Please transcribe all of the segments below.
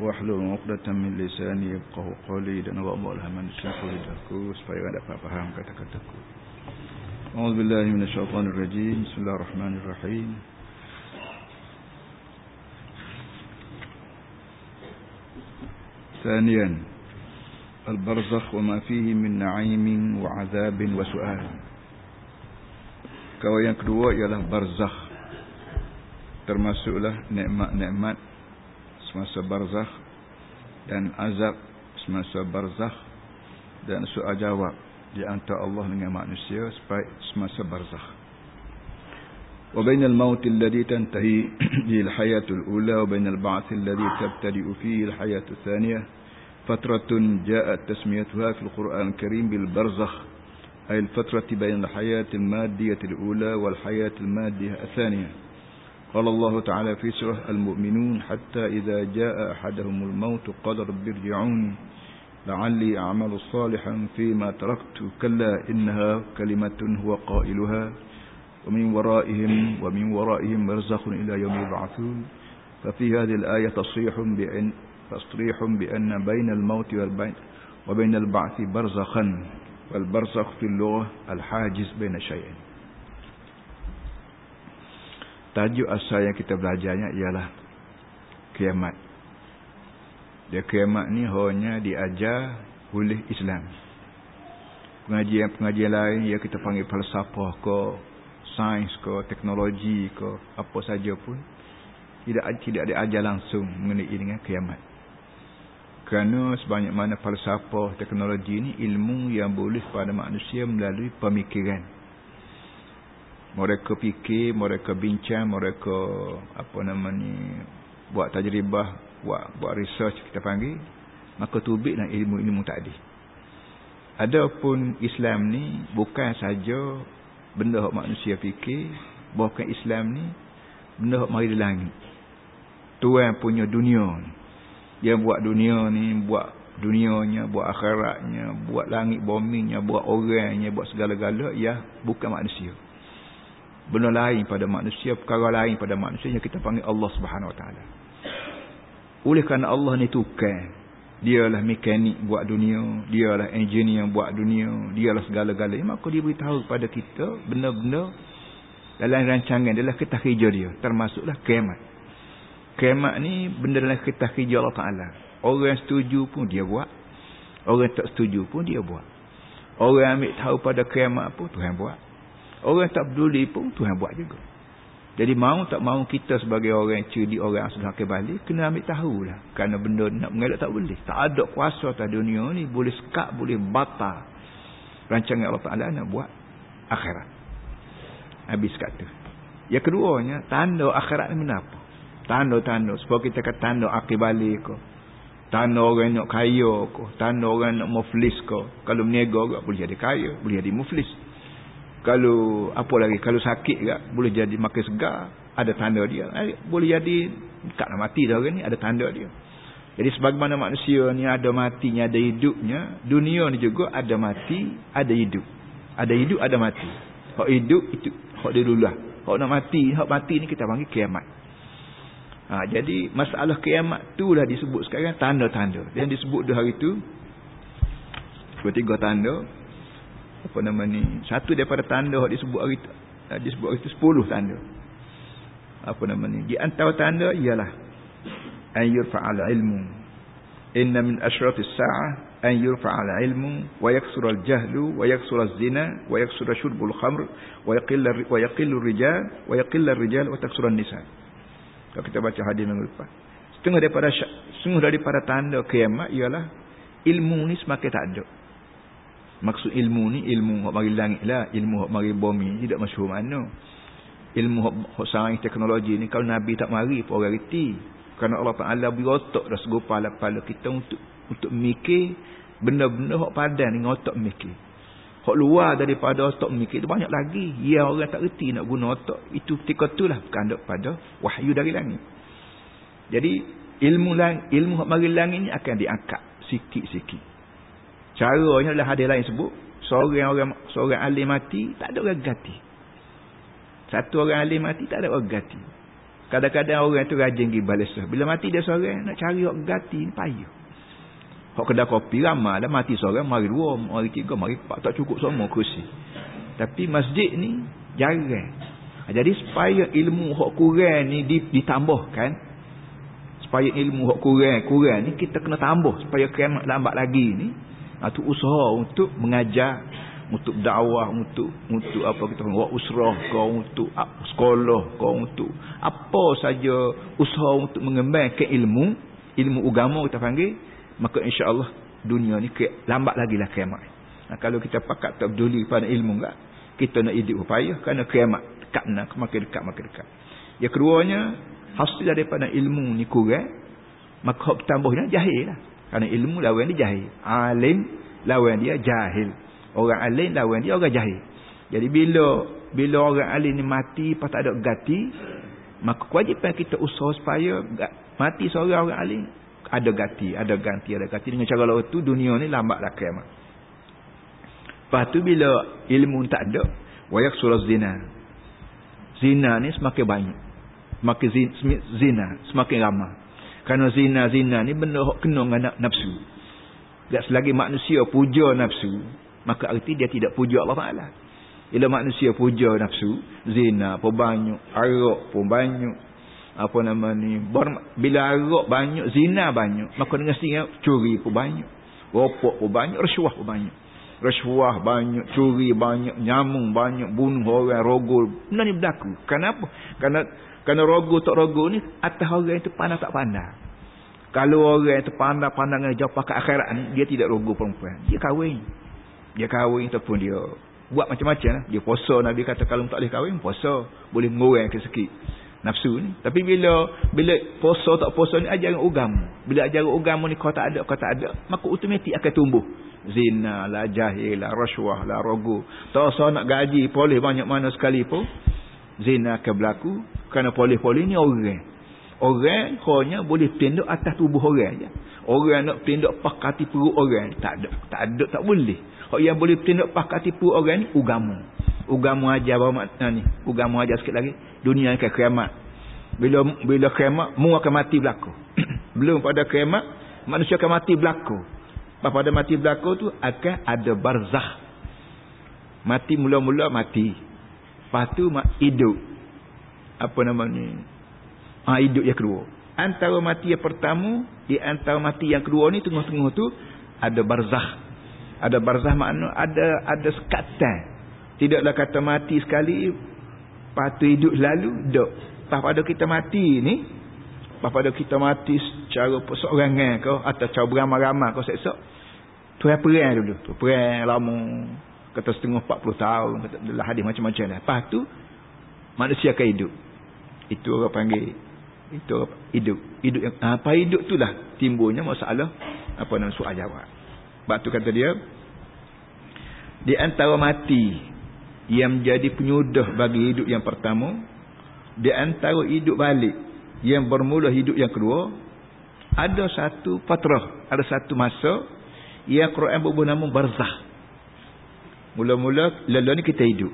واحلل عقدة من لساني يبقه قولي. دنا وأمر همن شيخه دكوس فيغدا فاهم كتكتكو أعوذ بالله من الشيطان الرجيم. بسم الله الرحمن الرحيم. ثانيا البرزخ وما فيه من نعيم وعذاب وسؤال. كوين كدوا يلا برزخ. termasuklah nikmat-nikmat semasa barzakh dan azab semasa barzakh dan soal jawab di antara Allah dengan manusia semasa barzakh. وبين الموت الذي تنتهي به الحياة الأولى وبين البعث الذي تبتدئ فيه الحياة الثانية فترة جاءت تسميتها في القرآن الكريم بالبرزخ أي الفترة بين الحياة المادية الأولى والحياة المادية الثانية قال الله تعالى في سورة المؤمنون حتى إذا جاء أحدهم الموت قال رب ارجعون لعلي أعمل صالحا فيما تركت كلا إنها كلمة هو قائلها ومن ورائهم ومن ورائهم مرزخ إلى يوم يبعثون. ففي هذه الآية تصريح بأن تصريح بأن بين الموت والبين وبين البعث برزخا والبرزخ في اللغة الحاجز بين شيئين. Tajuk asal yang kita belajarnya ialah kiamat. Dia kiamat ni hanya diajar oleh Islam. Pengajian-pengajian lain ya kita panggil falsafah ke, sains ke, teknologi ke, apa saja pun tidak tidak ada ajar langsung mengenai dengan kiamat. Kerana sebanyak mana falsafah teknologi ini ilmu yang boleh pada manusia melalui pemikiran mereka fikir, mereka bincang, mereka apa nama ni buat tajribah, buat buat research kita panggil, maka tubiklah ilmu-ilmu tadi. Adapun Islam ni bukan saja benda hak manusia fikir, bukan Islam ni benda hak mari di langit. Tuhan punya dunia ni. Dia buat dunia ni, buat dunianya, buat akhiratnya, buat langit buminya, buat orangnya, buat segala-gala ya bukan manusia benda lain pada manusia perkara lain pada manusia yang kita panggil Allah Subhanahu Wa Taala. Oleh kerana Allah ni tukar. Dialah mekanik buat dunia dialah engineer buat dunia dialah segala-galanya. Maka dia beritahu kepada kita benda-benda dalam rancangan adalah kita kerja dia. Termasuklah kiamat. Kiamat ni benda dalam kita kerja Allah Taala. Orang yang setuju pun dia buat. Orang tak setuju pun dia buat. Orang ambil tahu pada kiamat pun Tuhan buat Orang tak peduli pun Tuhan buat juga. Jadi mau tak mau kita sebagai orang yang cerdik, orang sudah kembali, kena ambil tahu lah. Kerana benda nak mengelak tak boleh. Tak ada kuasa atas dunia ni, boleh sekat, boleh batal. Rancangan Allah Ta'ala nak buat akhirat. Habis kata. Yang keduanya, tanda akhirat ni kenapa? Tanda-tanda. Sebab kita kata tanda akhir balik ke. Tanda orang nak kaya ke. Tanda orang nak muflis ke. Kalau meniaga boleh jadi kaya, boleh jadi muflis kalau apa lagi? Kalau sakit juga boleh jadi makin segar ada tanda dia. Eh, boleh jadi tak nak mati dah orang ni ada tanda dia. Jadi sebagaimana manusia ni ada matinya ada hidupnya dunia ni juga ada mati ada hidup. Ada hidup ada mati. Hak hidup itu hak dia dulu lah hak nak mati hak mati ni kita panggil kiamat. Ha, jadi masalah kiamat tu lah disebut sekarang tanda-tanda. Yang disebut di hari tu tiga tanda apa nama ni satu daripada tanda yang disebut hari uh, disebut hari itu sepuluh tanda. Apa nama ni? Di antara tanda ialah an yurfa'al ilmu. Inna min ashratis sa'ah an yurfa'al ilmu wa yaksura al-jahlu wa yaksura az-zina wa yaksura syurbul khamr wa yaqilla wa yaqillu rijal wa yaqilla ar-rijal wa taksura an-nisa. Kalau kita baca hadis minggu lepas. Setengah daripada setengah daripada tanda kiamat ialah ilmu ni semakin tak ada Maksud ilmu ni ilmu hak mari langit lah, ilmu hak mari bumi tidak masyhur mana. Ilmu hak, hak sains teknologi ni kalau nabi tak mari pun orang reti. Kerana Allah Taala beri otak dah sego pala-pala kita untuk untuk mikir benda-benda hak padan dengan otak mikir. Hak luar daripada otak mikir itu banyak lagi. Ya orang tak reti nak guna otak. Itu ketika itulah kanduk pada wahyu dari langit. Jadi ilmu lang ilmu hak mari langit ni akan diangkat sikit-sikit. Caranya adalah hadis lain sebut. Seorang orang seorang alim mati, tak ada orang ganti. Satu orang alim mati, tak ada orang ganti. Kadang-kadang orang tu rajin pergi balesah. Bila mati dia seorang, nak cari orang ganti ni payah. Hak kedai kopi ramai dah mati seorang, mari dua, mari tiga, mari empat. Tak cukup semua kursi. Tapi masjid ni jarang. Ha, jadi supaya ilmu hak kurang ni ditambahkan. Supaya ilmu hak kurang, kurang ni kita kena tambah. Supaya kiamat lambat lagi ni. Itu ha, usaha untuk mengajar untuk dakwah untuk untuk apa kita buat usrah kau untuk sekolah kau untuk apa saja usaha untuk mengembangkan ilmu ilmu agama kita panggil maka insya-Allah dunia ni ke, lambat lagi lah kiamat. Nah, kalau kita pakat tak peduli pada ilmu enggak kita nak hidup upaya kerana kiamat dekat nak makin dekat makin dekat. Yang keduanya hasil daripada ilmu ni kurang maka tambahnya jahil lah kerana ilmu lawan dia jahil alim lawan dia jahil Orang alim lawan dia orang jahil. Jadi bila bila orang alim ni mati pas tak ada ganti, maka kewajipan kita usaha supaya mati seorang orang alim ada ganti, ada ganti, ada ganti dengan cara lain tu dunia ni lambatlah kiamat. Lepas tu bila ilmu tak ada, wayak surah zina. Zina ni semakin banyak. Semakin zina, semakin ramai. Kerana zina-zina ni benda kena dengan nafsu. Tak selagi manusia puja nafsu, maka arti dia tidak puja Allah Ta'ala. Bila manusia puja nafsu zina pun banyak arak pun banyak apa nama ni bila arak banyak zina banyak maka dengan sini curi pun banyak ropok pun banyak rasuah pun banyak. Rasuah banyak curi banyak nyamung banyak bunuh orang rogol benda ni berlaku. Kenapa? Kerana kerana rogol tak rogol ni atas orang itu pandang tak pandang kalau orang itu pandang pandangan jauh pakai akhirat ni dia tidak rogol perempuan dia kahwin dia kahwin ataupun dia buat macam-macam lah. Dia puasa Nabi kata kalau tak boleh kahwin puasa. Boleh mengurang ke sikit nafsu ni. Tapi bila bila puasa tak puasa ni ajaran agama. Bila ajaran agama ni kau tak ada kau tak ada maka automatik akan tumbuh. Zina lah, jahil lah, rasuah lah, rogo. Tak usah nak gaji boleh banyak mana sekali pun. Zina akan berlaku. Kerana boleh-boleh ni orang. Orang hanya boleh tindak atas tubuh orang je. Orang nak tindak pakati perut orang. Tak ada. Tak ada. Tak boleh. Hak yang boleh bertindak pakat tipu orang ni ugamu. Ugamu aja apa makna ni? Ugamu aja sikit lagi. Dunia akan kiamat. Bila bila kiamat mu akan mati berlaku. Belum pada kiamat manusia akan mati berlaku. Pada mati berlaku tu akan ada barzah. Mati mula-mula mati. Lepas tu hidup. Apa nama ni? Ha, hidup yang kedua. Antara mati yang pertama, di antara mati yang kedua ni tengah-tengah tu ada barzah ada barzah makna ada ada sekatan tidaklah kata mati sekali patu hidup selalu dok pada kita mati ni pada kita mati secara perseorangan ke atau cara beramai-ramai kau seksa tu yang perang dulu tu perang lama kata setengah 40 tahun kata adalah hadis macam-macam dah. Lepas tu manusia akan hidup. Itu orang panggil itu hidup. Hidup yang apa hidup tu lah timbulnya masalah apa nama soal jawab. Sebab tu kata dia di antara mati yang menjadi penyudah bagi hidup yang pertama di antara hidup balik yang bermula hidup yang kedua ada satu patrah ada satu masa yang Quran berbuah nama barzah mula-mula lalu ni kita hidup.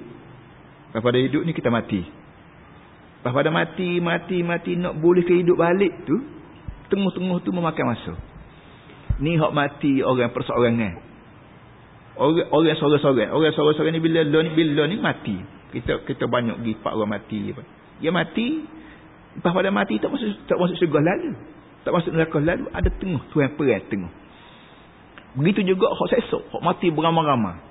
Pada hidup ni kita mati. Pada mati mati mati nak boleh ke hidup balik tu tengah-tengah tu memakan masa. Ni hak mati orang perseorangan orang orang sorang-sorang. Orang sorang-sorang ni bila lo ni bila ni mati. Kita kita banyak pergi pak orang mati. Apa dia mati lepas pada mati tak masuk tak masuk syurga lalu. Tak masuk neraka lalu ada tengah tuan perang tengah. Begitu juga hak sesok hak mati beramai-ramai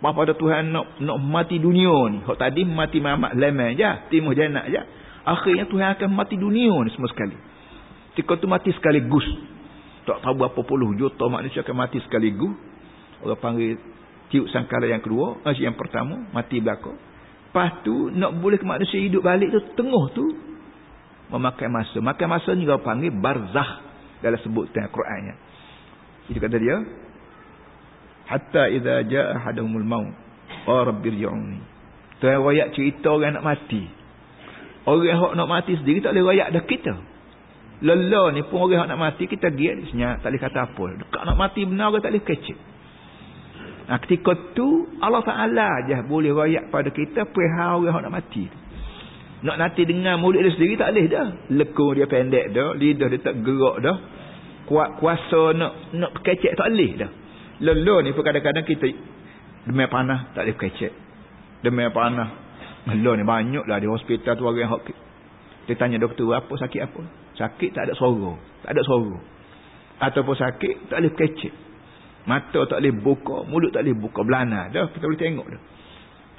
apa pada Tuhan nak nak mati dunia ni. Hak tadi mati mamak lemah je timuh janak je. Akhirnya Tuhan akan mati dunia ni semua sekali. Ketika tu mati sekaligus. Tak tahu berapa puluh juta manusia akan mati sekaligus. Orang panggil tiup sangkala yang kedua masih yang pertama mati belakang lepas tu nak boleh ke manusia hidup balik tu tengah tu memakai masa. Makan masa ni orang panggil barzah dalam sebutan Qurannya. Itu kata dia hatta idza jaa hadumul maut oh rabbil yauni tu yang royak cerita orang nak mati orang yang nak mati sendiri tak boleh royak dah kita lelah ni pun orang yang nak mati kita giat senyap tak boleh kata apa dekat nak mati benar tak boleh kecek Nah, ketika tu Allah Ta'ala aja boleh rayak pada kita perihal orang nak mati. Nak nanti dengar mulut dia sendiri tak boleh dah. Lekung dia pendek dah. Lidah dia tak gerak dah. Kuat kuasa nak nak kecek tak boleh dah. Lelah ni pun kadang-kadang kita demi panah tak boleh kecek. Demi panah. Lelah ni banyak lah di hospital tu orang yang dia tanya doktor apa sakit apa. Sakit tak ada suara. Tak ada suara. Ataupun sakit tak boleh kecek. Mata tak boleh buka. Mulut tak boleh buka. Belana dah. Kita boleh tengok dah.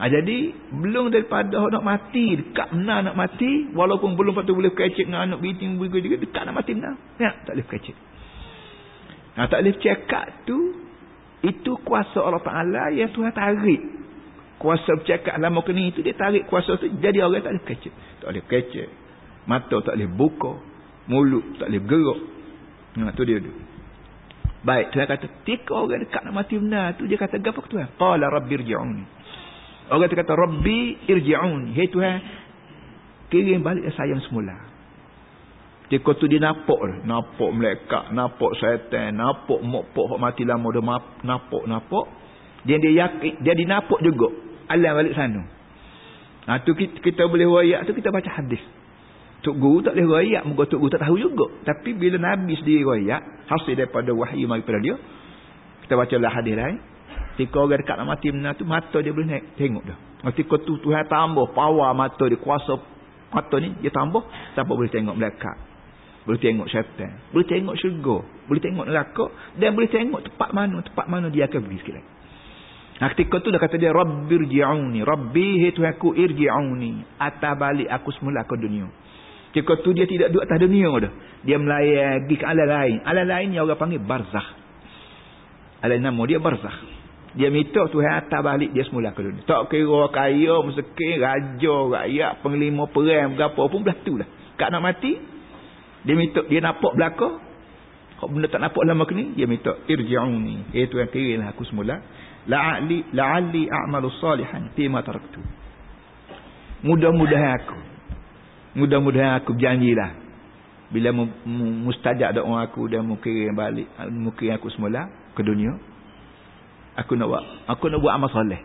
Ha, jadi belum daripada nak mati dekat benar nak mati walaupun belum patut boleh kecek dengan anak binti juga dekat nak mati benar ya, tak boleh kecek ha, tak boleh cekak tu itu kuasa Allah Ta'ala yang Tuhan tarik. Kuasa bercakap lama kini itu dia tarik kuasa tu jadi orang tak boleh kecek. Tak boleh kecek. Mata tak boleh buka. Mulut tak boleh gerak. Ha, tu dia tu. Baik Tuhan kata tika orang dekat nak mati benar. Tu dia kata gapa Tuhan? Qala rabbirji'uni Orang tu kata Rabbi irji'un. Hei Tuhan. Kirim balik saya semula. Ketika tu dia nampak. Nampak melekat. Nampak syaitan. Nampak mokpok. Hak mati lama. Dia nampak. Nampak. Dia dia yakin. Dia dinampak juga. Alam balik sana. Ha, tu kita, kita boleh rayak tu kita baca hadis. Tok guru tak boleh rayak. Moga tok guru tak tahu juga. Tapi bila Nabi sendiri rayak. Hasil daripada wahyu mari pada dia. Kita baca lah hadis lain. Ketika orang dekat nak mati benar tu mata dia boleh naik tengok dah. Ketika tu Tuhan tambah power mata dia kuasa mata ni dia tambah siapa boleh tengok melekat. Boleh tengok syaitan, boleh tengok syurga, boleh tengok neraka dan boleh tengok tempat mana tempat mana dia akan pergi sekali. Nah, ketika tu dah kata dia Rabbirji'uni, Rabbi he Tuhanku irji'uni, atas balik aku semula ke dunia. Ketika tu dia tidak duduk atas dunia dah. Dia melayang pergi ke alam lain. Alam lain yang orang panggil barzakh. Alam nama dia barzakh. Dia minta Tuhan hantar balik dia semula ke dunia. Tak kira kaya, miskin, raja, rakyat, penglima, perang, berapa pun belah tu lah. Kak nak mati, dia minta, dia nampak belakang. Kalau benda tak nampak lama kini, dia minta, irji'uni. Eh Tuhan kirilah aku semula. La'ali, la'ali a'malu salihan, tima taraktu. Mudah-mudahan aku. Mudah-mudahan aku berjanjilah. Bila mustajab doa aku, dia mungkin balik, mungkin aku semula ke dunia aku nak buat aku nak buat amal soleh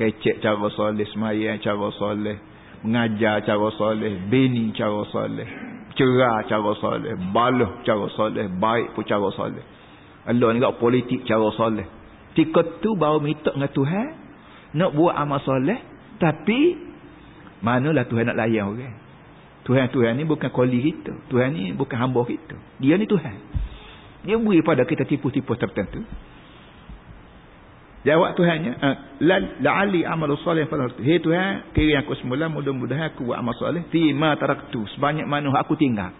kecek cara soleh semayang cara soleh mengajar cara soleh bini cara soleh cerah cara soleh baluh cara soleh baik pun cara soleh. Allah ni politik cara soleh. Tika tu baru minta dengan Tuhan nak buat amal soleh tapi manalah Tuhan nak layan orang? Tuhan-Tuhan ni bukan koli kita. Tuhan ni bukan hamba kita. Dia ni Tuhan. Dia beri pada kita tipu-tipu tertentu Jawab Tuhannya, ah, la'ali amalu soleh fala Hei Tuhan, kira aku semula mudah-mudahan aku buat amal soleh fi ma taraktu, sebanyak mana aku tinggal.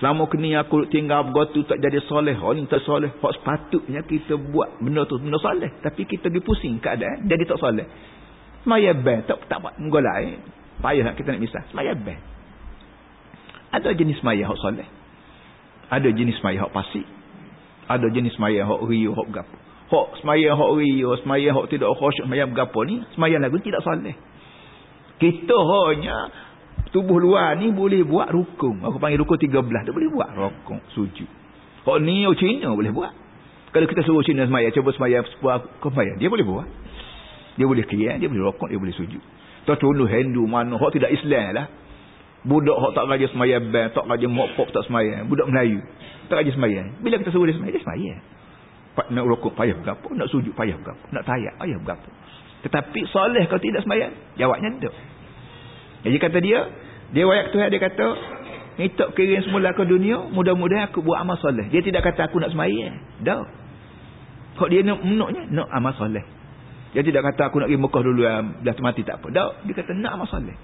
Selama kini aku tinggal begitu tak jadi soleh, oh ni tak soleh. Hak sepatutnya kita buat benda tu benda soleh, tapi kita dipusing keadaan jadi tak soleh. Semaya ben tak tak buat menggolai. Payah kita nak misal. Semaya ben. Ada jenis maya hak soleh. Ada jenis maya hak pasti. Ada jenis maya hak riuh hak gapo hok semaya hok riya semaya hok tidak khusyuk semaya berapa ni semaya lagu tidak soleh kita hanya tubuh luar ni boleh buat rukun. Aku panggil rukun 13 dia boleh buat rukun sujud. Hok ni oh Cina boleh buat. Kalau kita suruh Cina semaya cuba semaya sebuah semaya dia boleh buat. Dia boleh kira dia boleh rukun dia boleh sujud. Tak contoh Hindu mana hok tidak Islam lah. Budak hok tak raja semaya band tak raja mokpok tak semaya budak Melayu tak raja semaya bila kita suruh dia semaya dia semaya nak rokok payah berapa? Nak sujud payah berapa? Nak tayak payah berapa? Tetapi soleh kalau tidak sembahyang? Jawabnya tak jadi kata dia dia wayak Tuhan dia kata minta kirim semula ke dunia mudah-mudahan aku buat amal soleh. Dia tidak kata aku nak sembahyang. Dah. Kok dia nak menuknya? Nak amal soleh. Dia tidak kata aku nak pergi Mekah dulu dah mati tak apa. Dah. Dia kata nak amal soleh.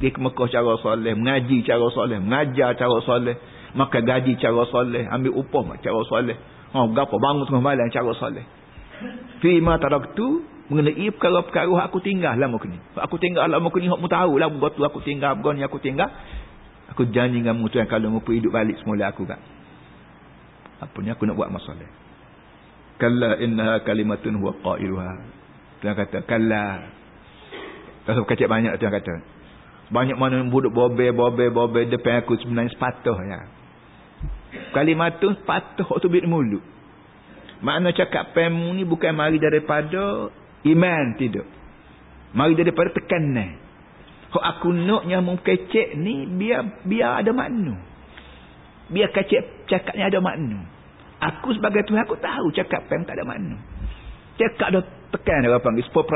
Dia ke Mekah cara soleh mengaji cara soleh mengajar cara soleh makan gaji cara soleh ambil upah cara soleh Oh, gapo bangun tengah malam cara soleh. Fi ma taraktu mengenai perkara-perkara aku tinggal lama kini. Aku tinggal lama kini hak mu tahu lah begitu aku tinggal begini aku tinggal. Aku janji dengan mu Tuhan kalau mu hidup balik semula aku kan. Apa ni aku nak buat masalah. Kalla innaha kalimatun huwa qailuha. Tuhan kata kalla. Kalau kecil banyak Tuhan kata. Banyak mana yang buduk bobe bobe bobe depan aku sebenarnya sepatah Kalimat tu patut tu bil mulut. Makna cakap pemu ni bukan mari daripada iman tidak. Mari daripada tekanan. Hak aku naknya mengkecek ni biar biar ada makna. Biar kecek cakapnya ada makna. Aku sebagai Tuhan aku tahu cakap pen tak ada makna. Cakap dah tekan dia panggil sepuluh.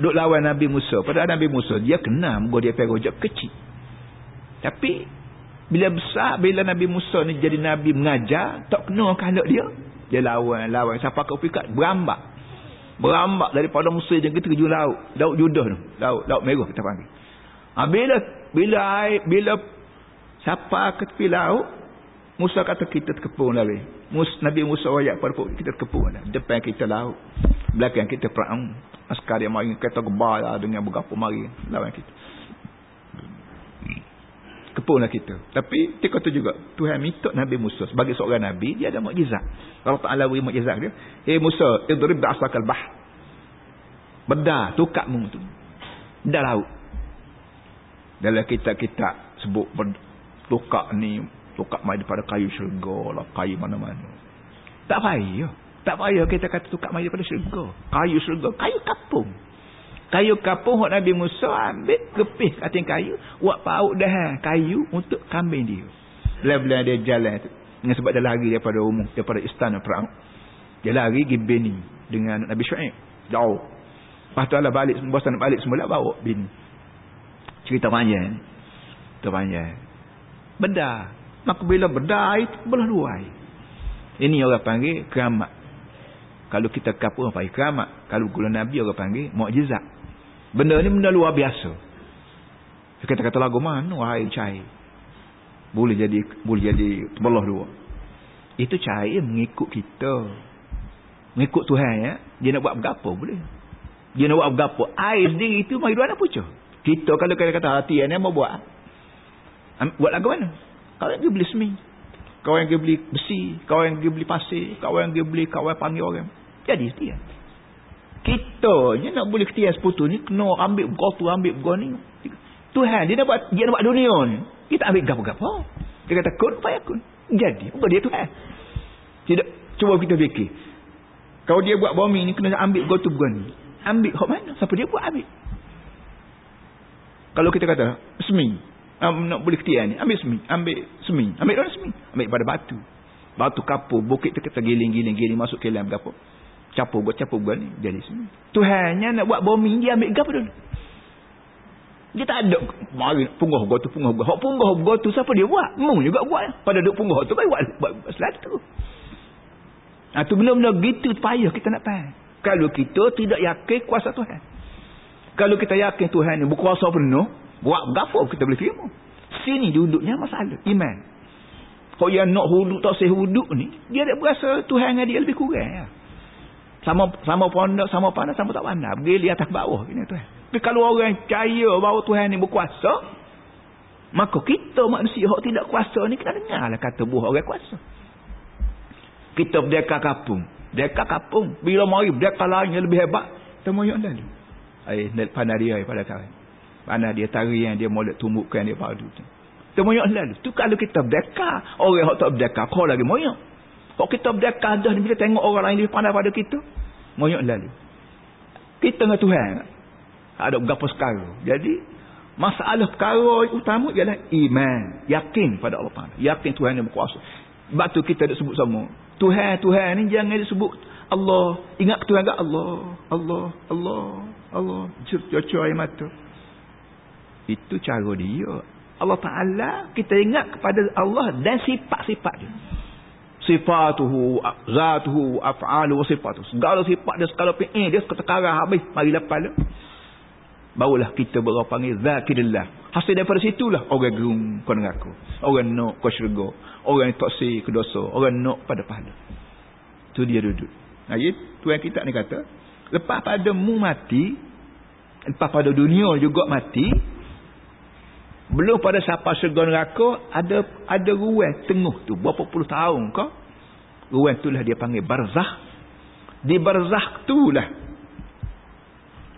Duk lawan Nabi Musa. Pada Nabi Musa dia kena muka dia pergi kecil. Tapi bila besar bila Nabi Musa ni jadi nabi mengajar tak kena kehendak dia. Dia lawan lawan. Siapa kau pikat berambak. Berambak daripada Mesir yang kita laut. Laut judah tu. Laut laut merah kita panggil. Ha, bila bila air bila siapa ke tepi laut Musa kata kita terkepung lagi Mus, Nabi Musa ayat pada kita terkepung lah. depan kita laut. Belakang kita perang. Askar yang mari kata gebal lah dengan berapa mari. Lawan kita kepunglah kita. Tapi dia kata juga Tuhan minta Nabi Musa sebagai seorang Nabi dia ada mukjizat. Allah Ta'ala beri mukjizat dia. Hey Musa idrib ba'asakal bah bedah tukak mu tu. Dah laut. Dalam kitab-kitab sebut tukak ni tukak mai daripada kayu syurga lah kayu mana-mana. Tak payah. Tak payah kita kata tukak mai daripada syurga. Kayu syurga kayu kapung Kayu kapung hok Nabi Musa ambil kepih kating kayu, buat pauk dah kayu untuk kambing dia. Bila-bila dia jalan tu. Dengan sebab dia lari daripada umum, daripada istana perang. Dia lari pergi Beni dengan Nabi Syuaib. Jauh. Lepas tu Allah balik, bosan balik semula bawa Beni. Cerita panjang. Cerita panjang. Benda. Maka bila benda itu belah luai. Ini orang panggil keramat. Kalau kita kapur apa keramat. Kalau gula Nabi orang panggil mukjizat. Benda ni benda luar biasa. Kita kata lagu mana wahai cair. Boleh jadi boleh jadi terbelah dua. Itu cair mengikut kita. Mengikut Tuhan ya. Dia nak buat apa boleh. Dia nak buat apa. Air sendiri itu mari dua nak pucuk. Kita kalau kita kata hati ni mau buat. Buat lagu mana? Kau yang beli semi. Kau yang beli besi. Kau yang beli pasir. Kau yang beli kau yang panggil orang. Jadi dia. Kita je nak boleh ketiak seputu ni kena ambil kau tu ambil kau ni. Tuhan dia nak buat dia nak buat dunia ni. Kita ambil gapo-gapo. Dia kata kun payakun. Jadi apa dia Tuhan? Tidak cuba kita fikir. Kalau dia buat bumi ni kena ambil kau tu ni. Ambil hok mana? Siapa dia buat ambil? Kalau kita kata semi um, nak boleh ketiak ni ambil semi ambil semi ambil mana semi ambil pada batu batu kapur bukit tu kita giling-giling giling masuk ke dalam berapa capur buat capur buat ni jadi semua. Tuhannya nak buat bumi dia ambil gap dulu dia tak ada mari punggah gua tu punggah gua. Hak punggah gua tu siapa dia buat? Mu juga buat. Pada duk punggah tu kan buat, buat, buat selatu ha, tu benda-benda gitu payah kita nak faham. Kalau kita tidak yakin kuasa Tuhan. Kalau kita yakin Tuhan ni berkuasa penuh buat gapo kita boleh terima. Sini duduknya masalah iman. Kalau yang nak huduk tak sehuduk ni dia ada berasa Tuhan dengan dia lebih kurang ya sama sama pondok sama pandai sama tak pandai pergi di atas bawah ini tuan tapi kalau orang percaya bahawa Tuhan ni berkuasa maka kita manusia yang tidak kuasa ni kita dengarlah kata buah orang kuasa. Kita berdeka kapung berdeka kapung bila mari berdeka lain yang lebih hebat kita moyok lalu. Eh pandai dia pada kawan. Pandai dia tari yang dia molek tumbuhkan dia padu tu. Kita moyok lalu. Tu kalau kita berdeka orang yang tak berdeka kau lagi moyok kalau kita berdekah dah bila tengok orang lain lebih pandai pada kita, monyok lalu. Kita dengan Tuhan ada berapa sekarang. Jadi masalah perkara utama ialah iman, yakin pada Allah Taala. Yakin Tuhan yang berkuasa. Sebab tu kita ada sebut sama. Tuhan, Tuhan ni jangan disebut Allah. Ingat Tuhan tak Allah, Allah, Allah, Allah. Cucu air mata. Itu cara dia. Allah Ta'ala kita ingat kepada Allah dan sifat-sifat dia sifatuhu zatuhu af'alu wa sifatuhu. Segala sifat dia segala fi'il dia ketekarang habis mari dia. Barulah kita berapa panggil zakirillah hasil daripada situlah orang gerung kau dengan aku orang nak kau syurga. Orang tak si ke dosa. Orang nak pada pahala. Tu dia duduk. Jadi tuan kita ni kata lepas pada mu mati lepas pada dunia juga mati belum pada siapa syurga neraka ada ada ruang tengah tu. Berapa puluh tahun kau? Ruang itulah dia panggil barzah di barzah itulah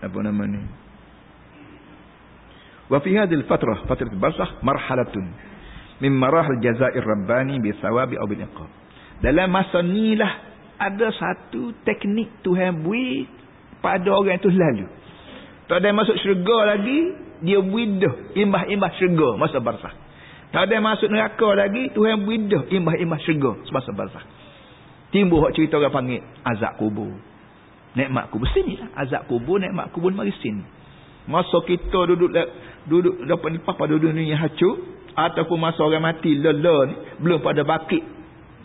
apa nama ni? Wa fi hadhihi al-fatrah fatrah barzah marhalatun. Min marahil jazair rabbani bi thawabi aw bil iqab. Dalam masa inilah ada satu teknik Tuhan buat pada orang itu lalu Tak ada masuk syurga lagi, dia widah imbah-imbah syurga masa barzah. Tak ada masuk neraka lagi, Tuhan widah imbah-imbah syurga semasa barzah. Timbul hak cerita orang panggil azab kubur. Nikmat kubur sini lah. Azab kubur, nikmat kubur mari sini. Masa kita duduk duduk dapat lepas pada dunia hancur ataupun masa orang mati lelah ni belum pada bakit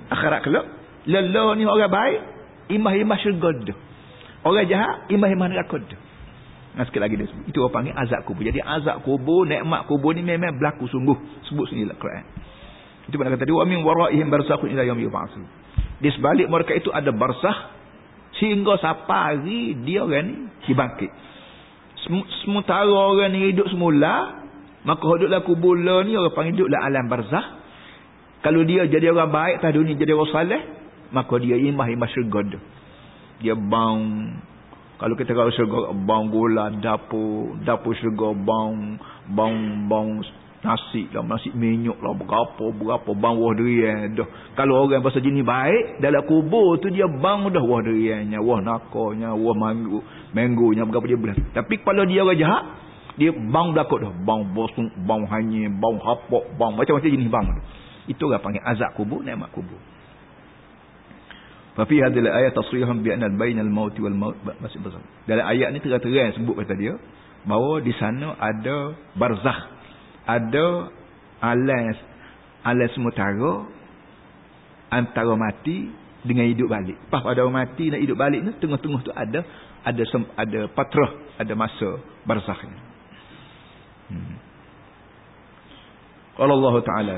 akhirat kelak lelah ni orang baik imah-imah syurga dah. Orang jahat imah-imah neraka dah. Nah, sikit lagi dia sebut. Itu orang panggil azab kubur. Jadi azab kubur, nikmat kubur ni memang berlaku sungguh. Sebut sini lah Quran. Itu pada kata tadi. Wa min waraihim barzakhun ila yawmi yub'atsun. Di sebalik mereka itu ada barzakh sehingga sampai hari dia orang ni dibangkit. Sementara orang ni hidup semula, maka hiduplah kubur ni orang panggil hiduplah alam barzakh. Kalau dia jadi orang baik tadi dunia jadi orang saleh, maka dia imah-imah syurga Dia bang kalau kita kalau syurga bang gula dapur, dapur syurga bang bang bang nasi lah, nasi minyak lah, berapa, berapa bang wah durian dah. Kalau orang bahasa jenis baik, dalam kubur tu dia bang dah wah duriannya, wah nakonya, wah manggu, manggunya, berapa dia boleh. Tapi kalau dia orang jahat, dia bang dakut dah. Bang bosung, bang hanyir, bang hapok, bang macam-macam jenis bang. Itu orang panggil azab kubur, nikmat kubur. Tapi hadil ayat tasrihum bi anna bainal maut wal maut masih bersama. Dalam ayat ni terang-terang sebut kata dia bahawa di sana ada barzakh, ada alas alas mutara antara mati dengan hidup balik. Pas pada mati nak hidup balik ni tengah-tengah tu ada ada ada patrah, ada masa barzakh ni. Hmm. Qala Allah Taala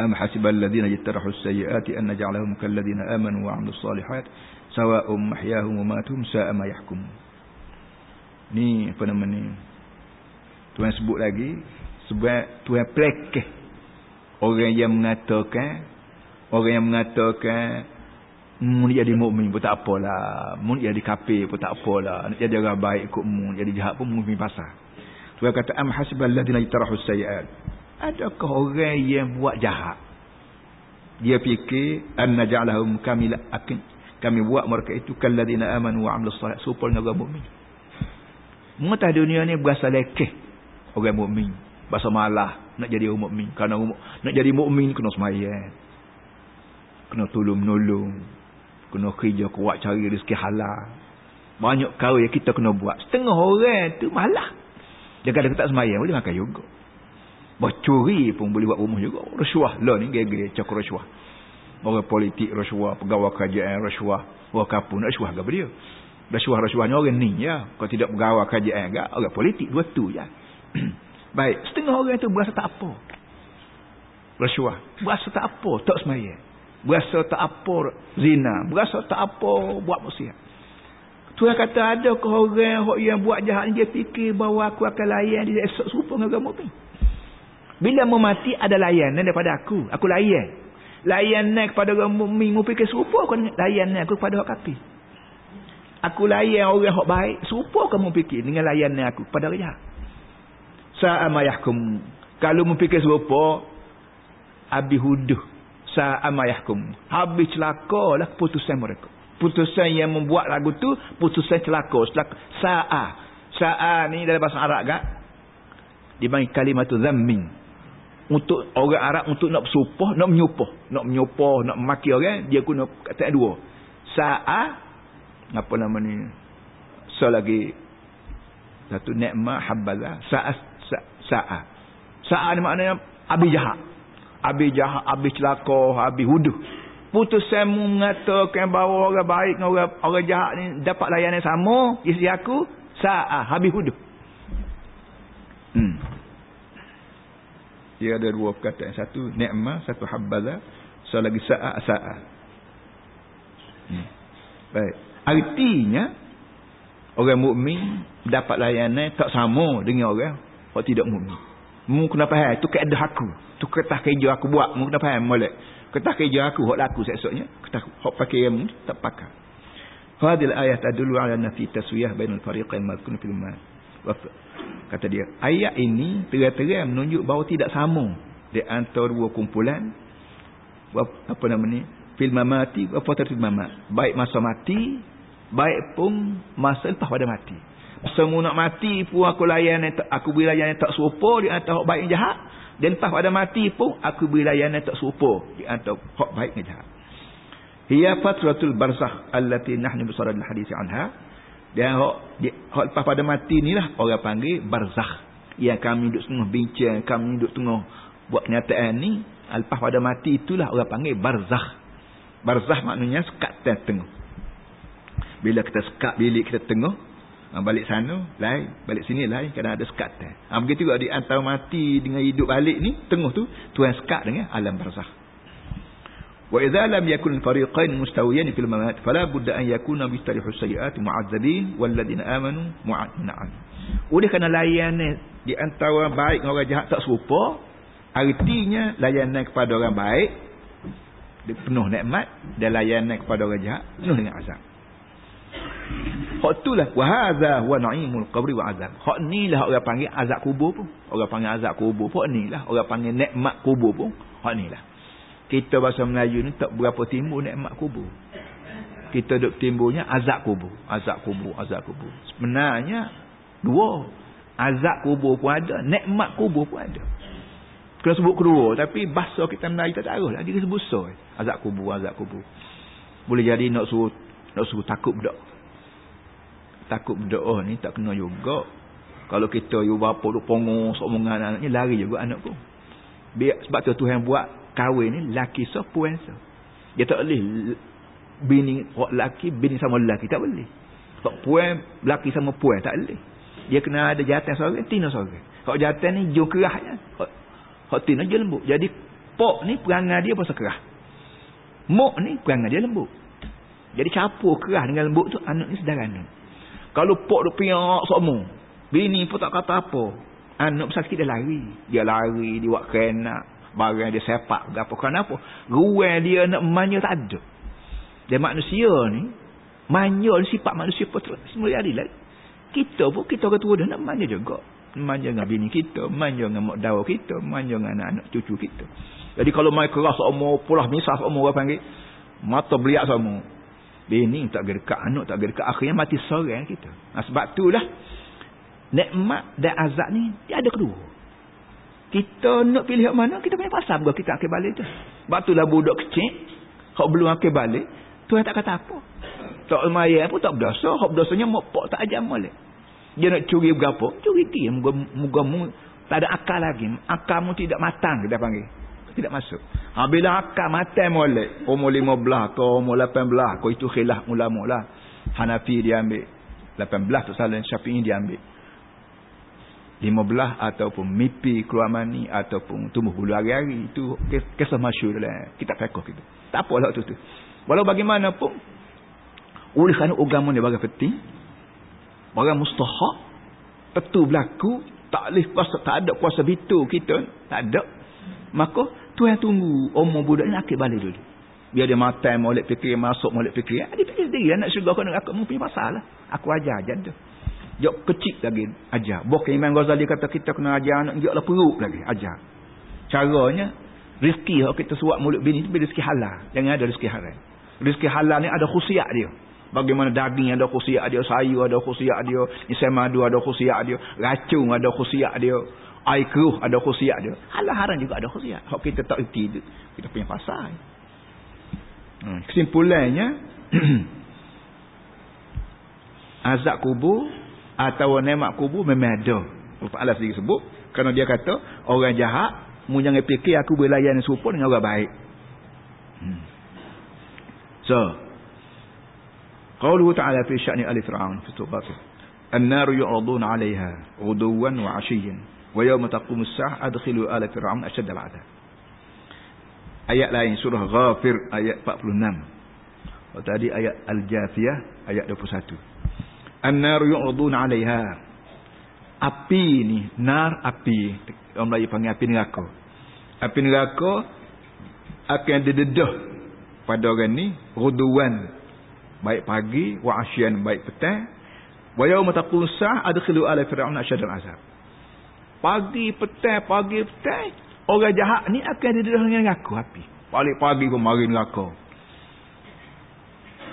أم حسب الذين يترحوا السيئات أن نجعلهم كالذين آمنوا وعملوا الصالحات سواء محياهم وماتهم ساء ما يحكمون ni apa nama ni Tuhan sebut lagi sebab Tuhan pelekeh orang yang mengatakan orang yang mengatakan mu jadi mukmin pun tak apalah mu jadi kafir pun tak apalah nak jadi orang baik ikut mu jadi jahat pun mu pasal Tuhan kata am hasibal ladina yatrahu sayyiat Adakah orang yang buat jahat? Dia fikir an naj'alahum kamila akin kami buat mereka itu kalladina amanu wa amilus salih supaya orang mukmin. Mengetahui dunia ni berasa lekeh orang mukmin. Bahasa malah nak jadi orang mukmin. Kerana nak jadi mukmin kena sembahyang. Kena tolong menolong. Kena kerja kuat cari rezeki halal. Banyak kau yang kita kena buat. Setengah orang tu malah. Dia kata tak sembahyang boleh makan juga. Bercuri pun boleh buat rumah juga. Rasuah lah ni gaya-gaya cakap rasuah. Orang politik rasuah, pegawai kerajaan rasuah, orang kapun rasuah ke dia. Rasuah-rasuah ni orang ni ya. Kalau tidak pegawai kerajaan ke, orang politik dua tu ya. Baik, setengah orang tu berasa tak apa. Rasuah. Berasa tak apa, tak semaya. Berasa tak apa zina. Berasa tak apa buat maksiat. Tuhan kata ada ke orang yang buat jahat ni dia fikir bahawa aku akan layan dia esok serupa dengan agama ni. Bila mau mati ada layanan daripada aku. Aku layan. Layanan kepada orang mukmin mu fikir serupa aku layanan aku kepada orang kafir. Aku layan orang hak baik, serupa kamu fikir dengan layanan aku kepada orang jahat. Sa'amayahkum. Kalau mu fikir serupa abi huduh. Sa'amayahkum. Habis celaka lah keputusan mereka. Putusan yang membuat lagu tu putusan celaka. Sa'a. Sa'a ni dalam bahasa Arab kan? Dipanggil kalimat tu zammin untuk orang Arab untuk nak bersumpah, nak menyupah, nak menyupah, nak memaki orang, dia guna kata dua. Sa'a apa nama ni? So lagi satu nikmat habbaza, sa'a sa'a. Sa'a ni maknanya abi jahat. Abi jahat, abi celaka, abi huduh. Putus saya mengatakan bahawa orang baik dengan orang, orang jahat ni dapat layanan sama, isi aku, sa'a, habis huduh. Hmm. Dia ada dua perkataan. Satu ni'mah, satu habbaza. So lagi sa'a sa'a. Hmm. Baik. Artinya orang mukmin dapat layanan tak sama dengan orang yang tidak mukmin. Mu kena faham tu keadaan aku. Tu ketah kerja aku buat. Mu kena faham molek. Ketah kerja aku hok laku esoknya. Ketah hok pakai yang tak pakai. Hadil ayat adulu ala nafi taswiyah bainal fariqain madhkun fil mal kata dia ayat ini terang-terang menunjuk bahawa tidak sama di antara dua kumpulan apa nama ni fil mamati apa tertib mamat baik masa mati baik pun masa lepas pada mati Semua nak mati pun aku layan aku beri layan tak serupa di antara baik dan jahat. Dan lepas pada mati pun aku beri layan tak serupa di antara hak baik dan jahat. Hiya fatratul barzakh allati nahnu bisarad hadis anha. Dan hak, hak lepas pada mati ni lah orang panggil barzakh. Yang kami duduk tengah bincang, kami duduk tengah buat kenyataan ni. Lepas pada mati itulah orang panggil barzakh. Barzakh maknanya sekat tengah. Bila kita sekat bilik kita tengah, Ha, balik sana lain balik sini lain kadang ada sekat ha, begitu juga di antara mati dengan hidup balik ni tengah tu tuan sekat dengan alam barzakh lam yakun fariqain mustawiyan fil mamat fala budda an yakuna bistarihu sayyiat mu'adzabin wal ladina amanu mu'adna'an oleh kerana layanan di antara baik dengan orang jahat tak serupa artinya layanan kepada orang baik penuh nikmat dan layanan kepada orang jahat penuh dengan azab Hak itulah wa hadza wa na'imul qabri wa azab. Hak inilah orang panggil azab kubur pun. Orang panggil azab kubur pun inilah. Orang panggil nikmat kubur pun hak inilah. Kita bahasa Melayu ni tak berapa timbul nikmat kubur. Kita duk timbulnya azab kubur, azab kubur, azab kubur. Sebenarnya dua. Azab kubur pun ada, nikmat kubur pun ada. Kena sebut kedua tapi bahasa kita Melayu tak tahu lah dia sebut so. Azab kubur, azab kubur. Boleh jadi nak suruh nak suruh takut budak takut berdoa ni tak kena juga kalau kita ibu bapa duk pongong somongan anaknya lari juga anak pun biar sebab tu Tuhan buat kahwin ni laki so puan so dia tak boleh bini laki bini sama laki tak boleh sebab puan laki sama puan tak boleh dia kena ada jatan seorang tina seorang kalau jatan ni jauh kerahnya kalau tina je lembut jadi pok ni perangai dia pasal kerah mok ni perangai dia lembut jadi campur kerah dengan lembut tu anak ni sedar anak kalau pok duk piak semua. Bini pun tak kata apa. Anak besar sikit dia lari. Dia lari, dia buat kerana. Barang dia sepak. Apa kerana apa? Ruang dia nak manja tak ada. Dan manusia ni. Manja ni sifat manusia pun semula ada lah. Kita pun, kita orang tua dah nak manja juga. Manja dengan bini kita. Manja dengan mak dawa kita. Manja dengan anak-anak cucu kita. Jadi kalau main keras semua, pulah misah semua orang panggil. Mata beliak semua. Bini tak pergi dekat, anak tak pergi dekat. Akhirnya mati seorang kita. Nah, sebab itulah. Nikmat dan azab ni, dia ada kedua. Kita nak pilih yang mana, kita punya pasal. Buat kita akhir balik tu. Sebab itulah budak kecil. Kalau belum akhir balik, Tuhan tak kata apa. Tak lumayan pun tak berdosa. Kalau berdosanya, mokpok tak ajar balik. Dia nak curi berapa? Curi dia. Muka-muka tak ada akal lagi. Akalmu tidak matang, kita panggil tidak masuk. Ha, bila akal mati molek, umur lima belah ke umur lapan belah, kau itu khilaf ulama lah. Hanafi dia ambil. Lapan belah tu salah, syafi'i dia ambil. Lima belah ataupun mimpi keluar mani ataupun tumbuh bulu hari-hari. Itu kisah masyur dalam kitab fekoh kita. Tak apalah tu tu. Walau bagaimanapun, kerana agama ni bagai penting, barang mustahak, tentu berlaku, tak boleh kuasa, tak ada kuasa bitu kita, tak ada. Maka Tuhan tunggu umur budak ni akhir balik dulu. Biar dia matai molek fikir, masuk molek fikir. Dia fikir sendiri. Anak syurga kau nak aku punya pasal lah. Aku ajar aja tu. Jok kecil lagi ajar. Bok Imam Ghazali kata kita kena ajar anak jok lah perut lagi ajar. Caranya rezeki kalau kita suap mulut bini itu rezeki halal. Jangan ada rezeki haram. Rezeki halal ni ada khusiat dia. Bagaimana daging ada khusiat dia, sayur ada khusiat dia, isai madu ada khusiat dia, racun ada khusiat dia air keruh ada khusiat dia. Halal haram juga ada khusiat. Hak kita tak erti itu. Kita punya pasal. Hmm. Kesimpulannya. azab kubur atau nemak kubur memang ada. Allah sendiri sebut. Kerana dia kata orang jahat. Mu jangan fikir aku boleh layan serupa dengan orang baik. Hmm. So. Qauluhu ta'ala fi sya'ni al-Fir'aun. Fi tuqatih. An-naru yu'aduna 'alayha 'uduwan wa 'ashiyyan wa yawma taqumus sa'ah adkhilu ala fir'aun ashad al'adab ayat lain surah ghafir ayat 46 oh, tadi ayat al-jathiyah ayat 21 an-nar yu'raduna 'alayha api ni nar api orang Melayu panggil api neraka api neraka akan didedah pada orang ni ruduan baik pagi wa asyan baik petang wa yawma taqumus sa'ah adkhilu ala fir'aun ashad al'adab Pagi petang, pagi petang. Orang jahat ni akan didedah dengan neraka api. Balik pagi pun mari neraka.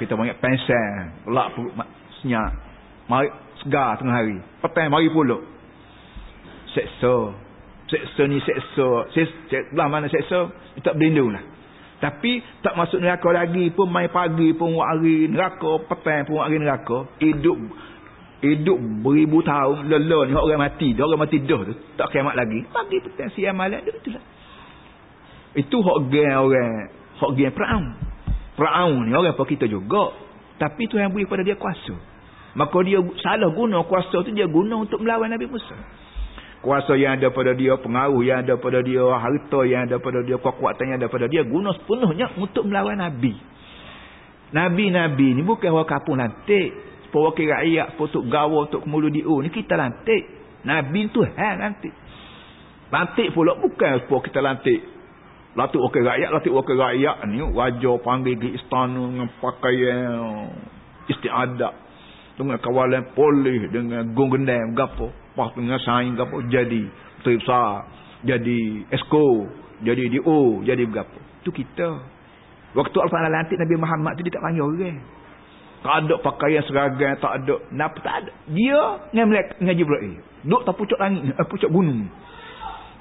Kita banyak pensel. Lak senyap. Mari, segar tengah hari. Petang mari pula. Seksa. Seksa ni seksa. Seksa. Belah mana seksa? Tak berlindung lah. Tapi tak masuk neraka lagi pun main pagi pun hari neraka. Petang pun hari neraka. Hidup hidup beribu tahun lelah ni orang mati dia orang mati dah tu tak kiamat lagi pagi petang siang malam dia itulah itu hak gen orang hak gen Firaun Firaun ni orang apa kita juga tapi tu yang beri pada dia kuasa maka dia salah guna kuasa tu dia guna untuk melawan Nabi Musa. Kuasa yang ada pada dia pengaruh yang ada pada dia harta yang ada pada dia kekuatan yang ada pada dia guna sepenuhnya untuk melawan Nabi. Nabi-Nabi ni bukan orang kapung lantik. Pewakil rakyat untuk gawa untuk kemulu diu ni kita lantik. Nabi tu ha lantik. Lantik pula bukan supaya kita lantik. Lantik wakil rakyat lantik wakil rakyat ni wajah panggil di istana dengan pakaian istiadat dengan kawalan polis dengan gong gendam gapo pas dengan saing gapo jadi terisa jadi esko jadi diu jadi gapo tu kita waktu al-fatihah lantik Nabi Muhammad tu dia tak panggil orang tak ada pakaian seragam, tak ada. Napa tak ada. Dia dengan dengan Jibril. Duk tak pucuk langit, eh, pucuk gunung.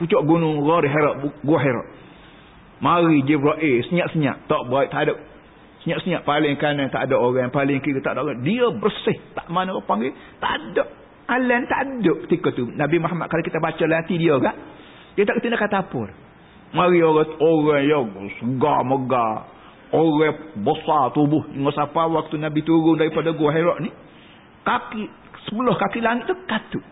Pucuk gunung Ghar Hira, Gua Hira. Mari Jibril senyap-senyap, tak baik tak ada. Senyap-senyap. Paling kanan tak ada orang, paling kiri tak ada orang. Dia bersih, tak mana orang panggil, tak ada. Alan tak ada ketika tu. Nabi Muhammad kalau kita baca latih dia kan, dia tak kena kata apa. Mari orang orang yang segar megah orang besar tubuh. Hingga sampai waktu Nabi turun daripada gua Hira ni? Kaki sebelah kaki langit tu katuk.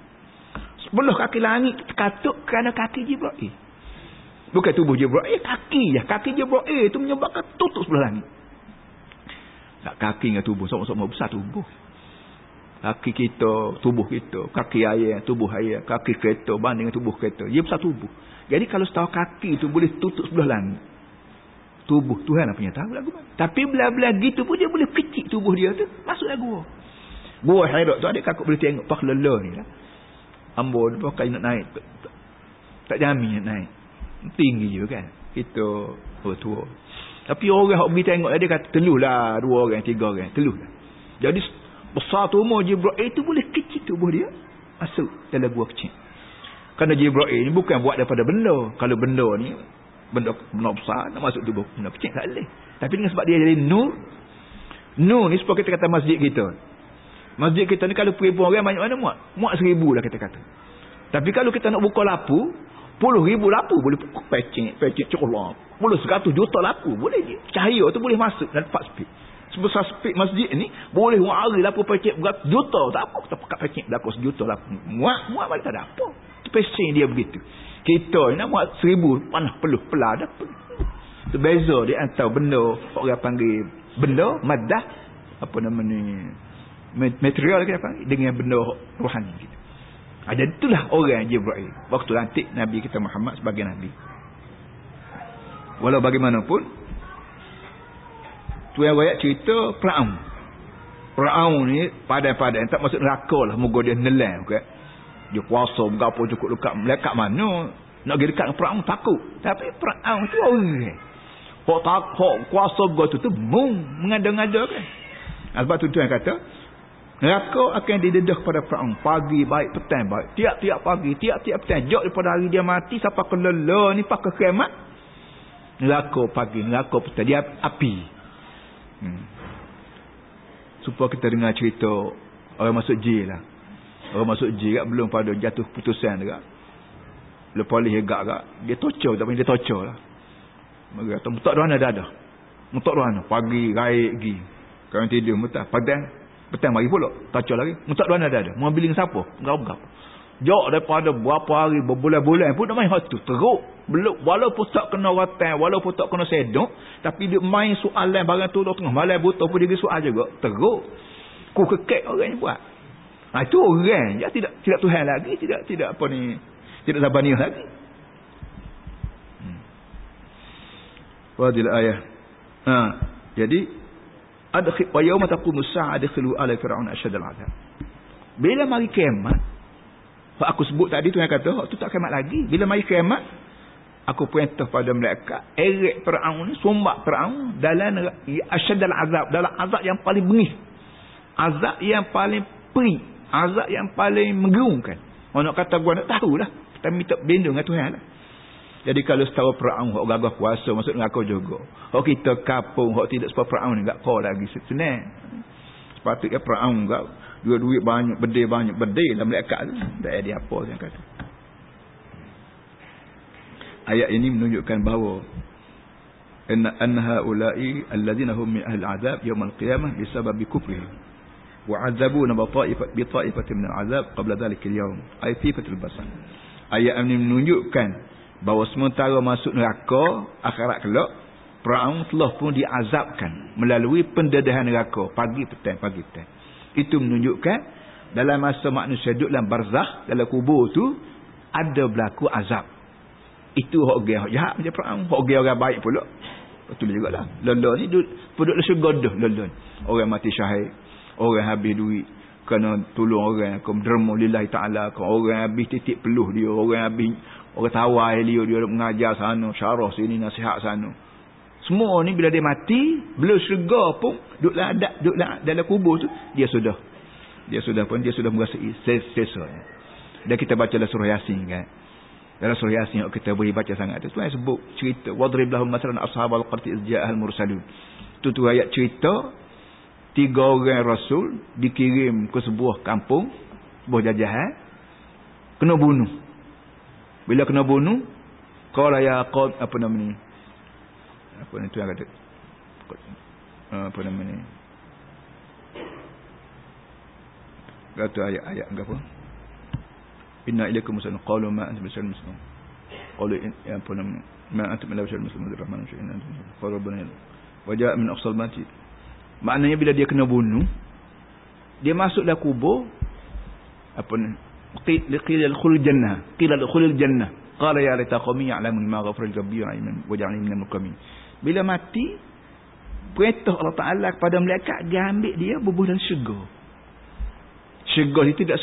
Sebelah kaki langit tu katuk kerana kaki Jibril. Bukan tubuh Jibril eh kaki. Ya kaki Jibril itu menyebabkan tutup sebelah langit tak kaki dengan tubuh sama-sama besar tubuh kaki kita tubuh kita kaki ayah tubuh ayah kaki kereta banding dengan tubuh kereta dia besar tubuh jadi kalau setahu kaki itu boleh tutup sebelah langit tubuh Tuhan lah punya tahu lagu mana. Tapi belah-belah gitu pun dia boleh kecil tubuh dia tu. Masuklah gua. Gua hairat tu adik kakak boleh tengok pak lelah ni lah. Ambo dia pakai nak naik. Tak, tak, tak jamin nak naik. Tinggi je kan. Kita tua. Tapi orang yang pergi tengok dia kata teluh lah. Dua orang, tiga orang. Teluh lah. Jadi besar tu umur Jibril itu boleh kecil tubuh dia. Masuk dalam gua kecil. Kerana Jibril ni bukan buat daripada benda. Kalau benda ni benda benda besar nak masuk tubuh benda kecil tak boleh tapi dengan sebab dia jadi nur nur ni sebab kita kata masjid kita masjid kita ni kalau peribu orang banyak mana muat muat seribu lah kita kata tapi kalau kita nak buka lapu puluh ribu lapu boleh pecing pecing cukup puluh seratus juta lapu boleh je. Cahaya tu boleh masuk dan dapat speed sebesar speed masjid ni boleh wari lapu pecing beratus juta. Tak apa kita pakai pecing beratus juta lapu. Muat muat balik tak ada apa. Pecing dia begitu. Kita ni buat seribu panah peluh pelah dah itu beza di antara benda orang panggil benda madah apa nama ni material kita panggil dengan benda rohani gitu. Ha, itulah orang Jibril waktu lantik Nabi kita Muhammad sebagai Nabi. Walau bagaimanapun tu yang banyak cerita Fir'aun Fir'aun ni padan-padan tak masuk neraka lah. Moga dia nelan okay? dia kuasa berapa cukup dekat melekat mana nak pergi dekat perang takut. Tapi perang tu orang hok tak hok kuasa berapa tu mung mengada-ngada kan sebab tu tu yang kata neraka akan didedah pada perang pagi baik petang baik tiap-tiap pagi tiap-tiap petang jauh daripada hari dia mati sampai ke lelah ni pakai kiamat neraka pagi neraka petang dia api hmm. supaya kita dengar cerita orang masuk jail lah Orang masuk jirat belum pada jatuh putusan juga. Lepas polis hegak juga. Dia tocor. Tapi dia tocor lah. Mereka kata, mutak dah ada. Mutak doana. Pagi, raik, pergi. Kalau tidur, mutak. Padang. Petang mari pula. Tocor lagi. Mutak doana dah ada. Mau biling siapa? Berapa. Jok daripada berapa hari, berbulan-bulan pun dia main hati. Teruk. Belum. Walaupun tak kena ratan. Walaupun tak kena sedok. Tapi dia main soalan barang tu. Tengah malam buta pun dia soal juga. Teruk. Ku kekek orang yang buat. Ha, itu orang ya tidak tidak Tuhan lagi, tidak tidak apa ni, tidak zabaniah lagi. Hmm. Wadil ayah. Ha, jadi ada wa yauma taqumu as-sa'a adkhilu ala fir'aun ashad al-'adab. Bila mari kiamat, aku sebut tadi tu yang kata, tu tak kiamat lagi. Bila mari kiamat, aku perintah pada mereka, erik Firaun ni, sombak Firaun dalam ashad al-'azab, dalam azab yang paling bengis. Azab yang paling perih azab yang paling menggerungkan orang nak kata gua nak tahulah kita minta berlindung dengan Tuhan lah jadi kalau setawa perang hok gagah kuasa masuk neraka juga hok kita kapung hok tidak sebab perang ni enggak kau lagi senang sepatutnya perang enggak duit-duit banyak bedil banyak bedil dalam malaikat tu tak ada apa yang kata ayat ini menunjukkan bahawa anna anha ulai alladhina hum min ahli al'adab yawm al-qiyamah bisabab kufrihim وعذبونا بطائفة بطائفة من العذاب قبل ذلك اليوم أي ثيفة البصر ayat ini menunjukkan bahawa sementara masuk neraka akhirat kelak Firaun telah pun diazabkan melalui pendedahan neraka. Pagi petang pagi petang. Itu menunjukkan dalam masa manusia duduk dalam barzah dalam kubur tu ada berlaku azab. Itu hak orang jahat macam Firaun hak orang baik pula. Betul juga lah lolon ni duduk duduk di syurga dah lolon orang mati syahid. Orang habis duit. Kena tolong orang. Kau derma lillahi taala. Kau orang habis titik peluh dia. Orang habis orang tawai dia dia mengajar sana syarah sini nasihat sana semua ni bila dia mati belum syurga pun duduklah ada duduklah dalam kubur tu dia sudah. Dia sudah pun dia sudah merasai sesa dan kita baca dalam surah yasin kan. Dalam surah yasin kita boleh baca sangat tu Tuhan sebut cerita wadrib lahum masalan ashabal qarti izja'al mursalun. Tu tu ayat cerita tiga orang rasul dikirim ke sebuah kampung sebuah jajahan kena bunuh bila kena bunuh qala ya qad apa nama ni? Apa ni tu yang kata? Apa nama ni? Kata ayat-ayat apa? Inna ilaikum muslimun qalu ma antum muslimun. Muslim qalu ya apa nama ni? Ma antum illa basharun muslimun. Rahman inna antum qalu rabbana wa ja'a min aqsal masjid. Maknanya bila dia kena bunuh, dia masuk dalam kubur apa ni? Qila al-khul jannah, qila al-khul jannah. Qala ya laita qawmi ya'lamun ma ghafara rabbi wa ja'alni minal mukramin. Bila mati, perintah Allah Taala kepada malaikat dia ambil dia bubuh dalam syurga. Syurga itu tidak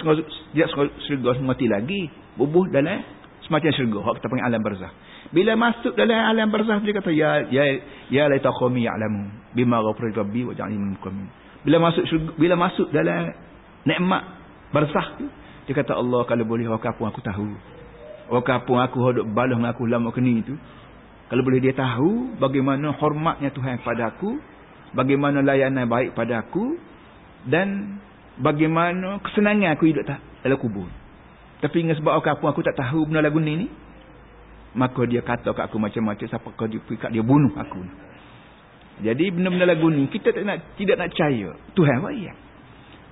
tidak syurga mati lagi, bubuh dalam semacam syurga, hak kita panggil alam barzah. Bila masuk dalam alam barzah dia kata ya ya ya laita qaumi ya'lamu bima ghafara rabbi wa ja'alni minal mukramin. Bila masuk bila masuk dalam nikmat barzah tu dia kata Allah kalau boleh orang kampung aku tahu. Orang kampung aku hodok balah dengan aku lama kini tu. Kalau boleh dia tahu bagaimana hormatnya Tuhan pada aku, bagaimana layanan baik pada aku dan bagaimana kesenangan aku hidup tak dalam kubur. Tapi ingat sebab orang kampung aku tak tahu benda lagu ni ni, maka dia kata kat aku macam-macam siapa kau dia pergi dia bunuh aku jadi benda-benda lagu ni kita tak nak tidak nak percaya Tuhan ya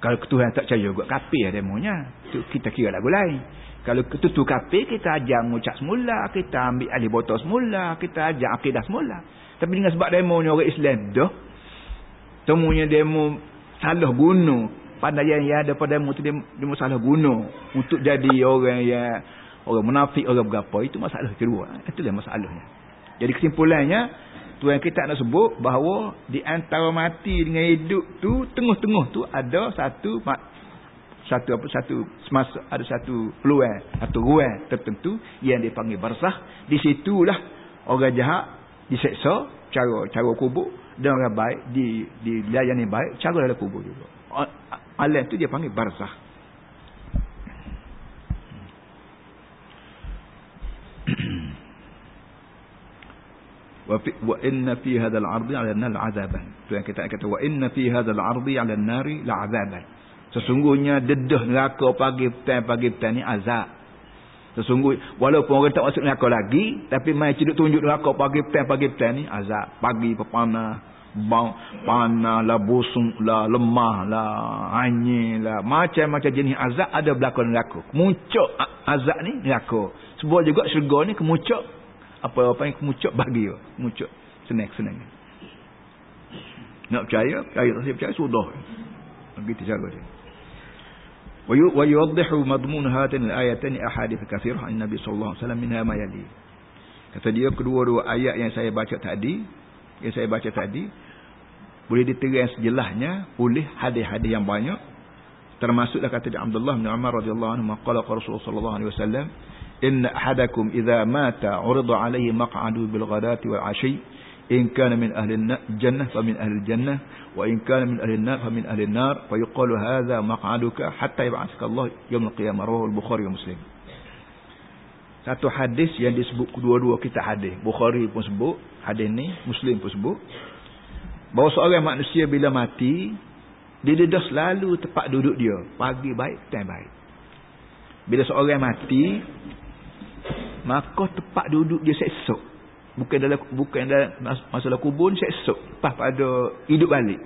kalau Tuhan tak percaya buat kafir demonya tu kita kira lagu lain. Kalau ketutu kafir kita ajar mengucap semula kita ambil alih botol semula kita ajar akidah semula. Tapi dengan sebab demo ni orang Islam dah. Temunya demo salah guna. Pandai yang ada pada demo tu dia, dia salah guna. Untuk jadi orang yang orang munafik orang berapa itu masalah kedua. Itulah masalahnya. Jadi kesimpulannya tuan kita nak sebut bahawa di antara mati dengan hidup tu tengah-tengah tu ada satu satu apa satu semasa ada satu peluang atau ruang tertentu yang dipanggil barzah di situlah orang jahat diseksa cara cara kubur dan orang baik di dilayani baik cara dalam kubur juga. Alam tu dia panggil barzah wa inna fi hadzal ardi 'ala an-nar 'adzaban. Tu yang kita kata wa inna fi hadzal ardi 'ala an-nari la'adzaban. Sesungguhnya dedah neraka pagi petang pagi petang ni azab. Sesungguhnya walaupun orang tak masuk neraka lagi tapi mai ceduk tunjuk neraka pagi petang pagi petang ni azab. Pagi pepana bau panah lah busung lah lemah lah angin lah macam-macam jenis azab ada belakang neraka. Kemuncak azab ni neraka. Sebuah juga syurga ni kemuncak apa-apa yang kemucuk bagi kemucuk senang-senang nak percaya percaya tak percaya sudah begitu cara dia ويوضح مضمون هاتين الآيتين أحاديث كثيرة عن النبي صلى الله عليه وسلم منها ما يلي kata dia kedua-dua ayat yang saya baca tadi yang saya baca tadi boleh diterang sejelasnya oleh hadis-hadis yang banyak termasuklah kata dia Abdullah bin Umar radhiyallahu anhu qala Rasulullah sallallahu alaihi wasallam إن أحدكم إذا مات عرض عليه مقعد بالغداة والعشي in kana min ahli jannah fa min ahli jannah wa in kana min ahli nar fa min ahli nar fa yuqalu hadha maq'aduka hatta yab'athaka Allah yaum al-qiyamah rawahu al-bukhari wa muslim satu hadis yang disebut kedua-dua kita hadis bukhari pun sebut hadis ni muslim pun sebut bahawa seorang manusia bila mati dia dah selalu tempat duduk dia pagi baik petang baik bila seorang mati maka tempat duduk dia sesok bukan dalam bukan dalam masalah kubur ni esok lepas pada hidup balik.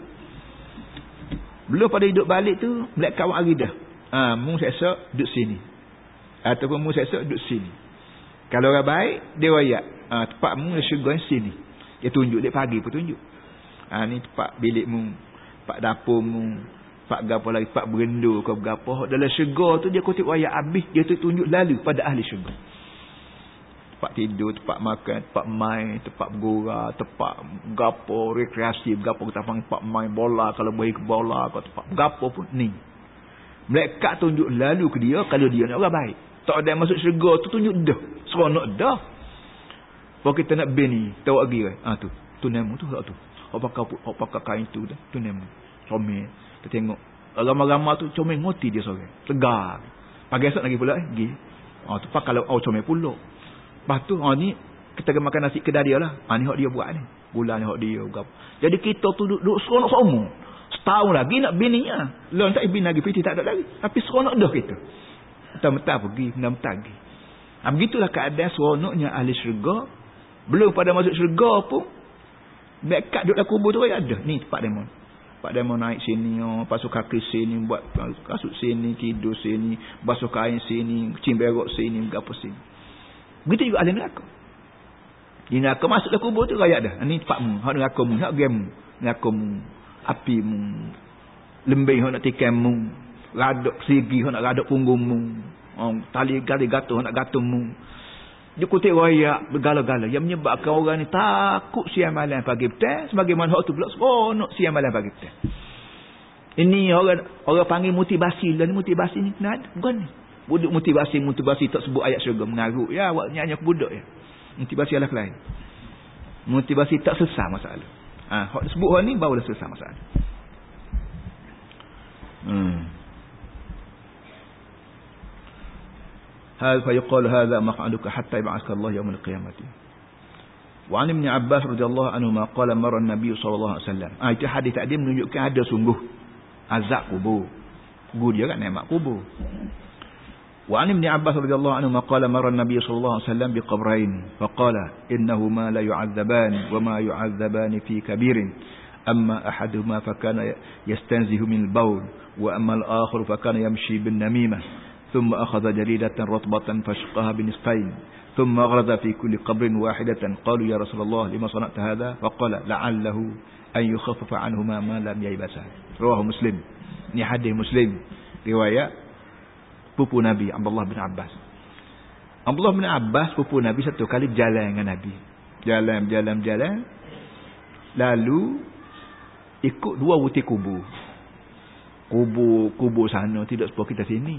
Belum pada hidup balik tu black kawan hari dah. Ha, mu esok duduk sini. Ataupun mu esok duduk sini. Kalau orang baik dia wayak ha, tempat mu syurga sini. Dia tunjuk dia pagi pun tunjuk ha, ni tempat bilik mu tempat dapur mu tempat gapo lagi tempat berendu ke gapo. Dalam syurga tu dia kutip wayak habis. Dia tu tunjuk lalu pada ahli syurga tempat tidur, tempat makan, tempat main, tempat bergurau, tempat gapo rekreasi, gapo kita panggil tempat main bola kalau boleh ke bola atau tempat gapo pun ni. Mereka tunjuk lalu ke dia kalau dia nak orang baik. Tak ada masuk syurga tu tunjuk dah. Seronok dah. Kalau kita nak bini, tahu lagi kan? Ah tu, tu nemu tu tu. Hok pakai hok pakai kain tu dah, tu nemu. Comel. Kita tengok ramai-ramai tu comel ngoti dia sore. Tegar. Pagi esok lagi pula eh, pergi. Ah tu pak kalau au comel pula. Lepas tu, oh, ni kita makan nasi kedai dia lah. Ha, ni hak dia buat ni. Bulan ni hak dia. Gap. Jadi kita tu duduk, duduk seronok semua. Setahun lagi nak bini ya. Lain tak bini lagi, piti tak ada lagi. Tapi seronok dah kita. Mentah-mentah pergi, mentah-mentah pergi. Ha, begitulah keadaan seronoknya ahli syurga. Belum pada masuk syurga pun. Bekat duduk dalam kubur tu ada. Ni tempat demon. Pak Demo naik sini, oh, basuh kaki sini, buat kasut sini, tidur sini, basuh kain sini, cimberok sini, apa sini. Begitu juga ahli neraka. Di neraka masuklah kubur tu rakyat dah. Ini tempatmu. Hak neraka mu. Hak game mu. Neraka mu. Api mu. Lembing hak nak tikam mu. Radok segi hak nak radok punggung mu. Tali gali gatuh hak nak gatuh mu. Dia kutip rakyat bergala-gala. Yang menyebabkan orang ni takut siang malam pagi petang. Sebagaimana hak tu pula seronok siang malam pagi petang. Ini orang orang panggil motivasi. Dan motivasi ni kena ada. Bukan ni. Budak motivasi motivasi tak sebut ayat syurga mengaruh. Ya awak nyanyi aku budak ya. Motivasi alah lain. Motivasi tak selesai masalah. Ah, ha, hak disebut hal ni barulah selesai masalah. Hmm. هذا فيقال هذا مقعدك حتى يبعثك الله يوم القيامة وعن ابن عباس رضي الله عنهما قال مر النبي صلى الله عليه وسلم ah itu hadis tadi menunjukkan ada sungguh azab kubur kubur dia kan nemak kubur وعن ابن عباس رضي الله عنهما قال مر النبي صلى الله عليه وسلم بقبرين فقال إنهما لا يعذبان وما يعذبان في كبير. أما أحدهما فكان يستنزه من البول وأما الآخر فكان يمشي بالنميمة. ثم أخذ جريدة رطبة فشقها بنصفين. ثم أغرز في كل قبر واحدة. قالوا يا رسول الله لما صنعت هذا؟ فقال لعله أن يخفف عنهما ما لم ييبسا. رواه مسلم. hadis muslim riwayat pupu Nabi Abdullah bin Abbas. Abdullah bin Abbas pupu Nabi satu kali jalan dengan Nabi. Jalan, jalan, jalan. Lalu ikut dua butir kubur. Kubur, kubur sana tidak sebuah kita sini.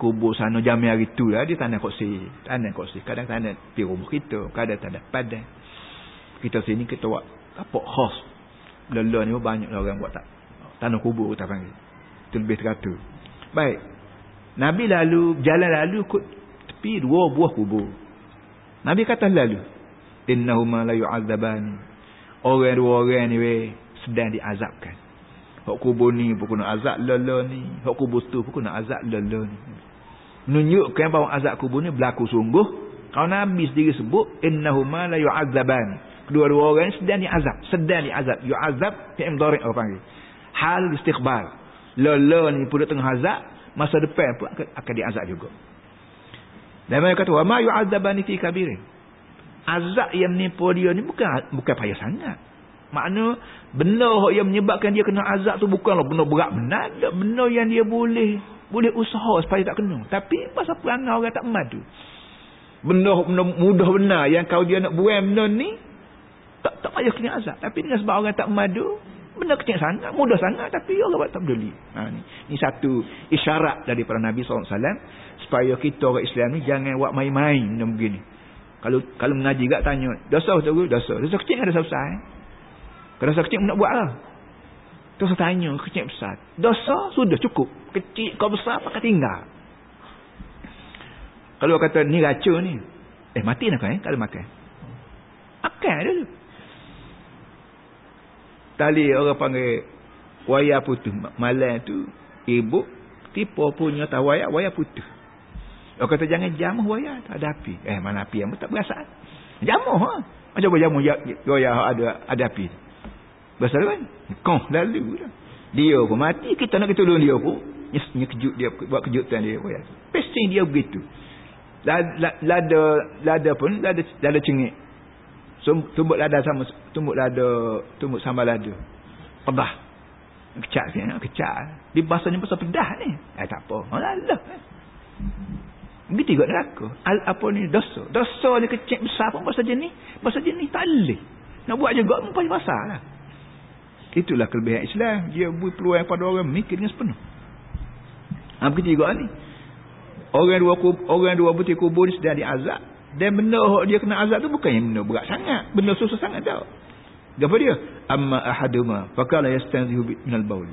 Kubur sana jam hari tu lah dia tanah kursi. Tanah kursi. Kadang tanah di rumah kita. Kadang tanah padan. Kita sini kita buat apa khas. Lelah ni banyak orang buat tak. Tanah kubur kita panggil. Itu lebih teratur. Baik. Nabi lalu jalan lalu ikut tepi dua buah kubur. Nabi kata lalu, innahuma la yu'adzaban. Orang dua orang ni weh sedang diazabkan. Hak kubur ni pun kena azab lala ni. Hak kubur tu pun kena azab lala ni. Menunjukkan bahawa azab kubur ni berlaku sungguh. Kalau Nabi sendiri sebut innahuma la yu'adzaban. Kedua-dua orang ni sedang diazab, sedang diazab. Yu'adzab fi'il mudhari' orang panggil. Hal istiqbal lala ni pun tengah azab masa depan pun akan, akan diazab juga. Dan mereka kata ma yu'adzabani fi kabirin azab yang menipu dia ni bukan bukan payah sangat. Makna benda yang menyebabkan dia kena azab tu bukanlah benda berat benar benda yang dia boleh boleh usaha supaya tak kena. Tapi pasal perangai orang tak madu benda, benda mudah benar yang kau dia nak buang benda ni tak tak payah kena azab. Tapi dengan sebab orang tak madu Benda kecil sangat, mudah sangat tapi Allah buat tak peduli. Ha, ni. ni satu isyarat daripada Nabi SAW supaya kita orang Islam ni jangan buat main-main benda begini. Kalau kalau mengaji gak tanya, dosa tu dosa. Dosa kecil ada dosa besar. Eh? Kalau dosa kecil nak buat lah. Terus tanya, kecil besar. Dosa sudah cukup. Kecil kau besar pakai tinggal. Kalau kata ni raca ni. Eh mati nak eh kalau makan. Makan dulu. Tali orang panggil wayar putus. Malam tu ibu tipu punya tahu wayar, wayar putus. Orang kata jangan jamuh wayar. Tak ada api. Eh mana api yang tak berasa. Jamuh ha. Macam apa jamuh wayar ada ada api. Bahasa kan? Kau lalu dah. Dia pun mati. Kita nak tolong dia pun. Nyesnya kejut dia. Buat kejutan dia. Pesting dia begitu. Lada, lada pun. Lada, lada cengik. Tumbuk lada sama. Tumbuk lada. Tumbuk sama lada. Pedah. Kecak sikit. Kecak. Dia bahasa ni pasal pedah ni. Eh tak apa. Alah. Begitu juga neraka. Al, apa ni? Dosa. Dosa ni kecil besar pun bahasa jenis. Bahasa jenis tak boleh. Nak buat juga pun pasal pasal lah. Itulah kelebihan Islam. Dia beri peluang pada orang mikir dengan sepenuh. Ha, begitu juga ni. Orang dua orang dua butir kubur ni sedang diazab. Dan benda dia kena azab tu bukan yang benda berat sangat. Benda susah sangat tau. Apa dia? Amma ahaduma. Fakala yastanzihu minal baul.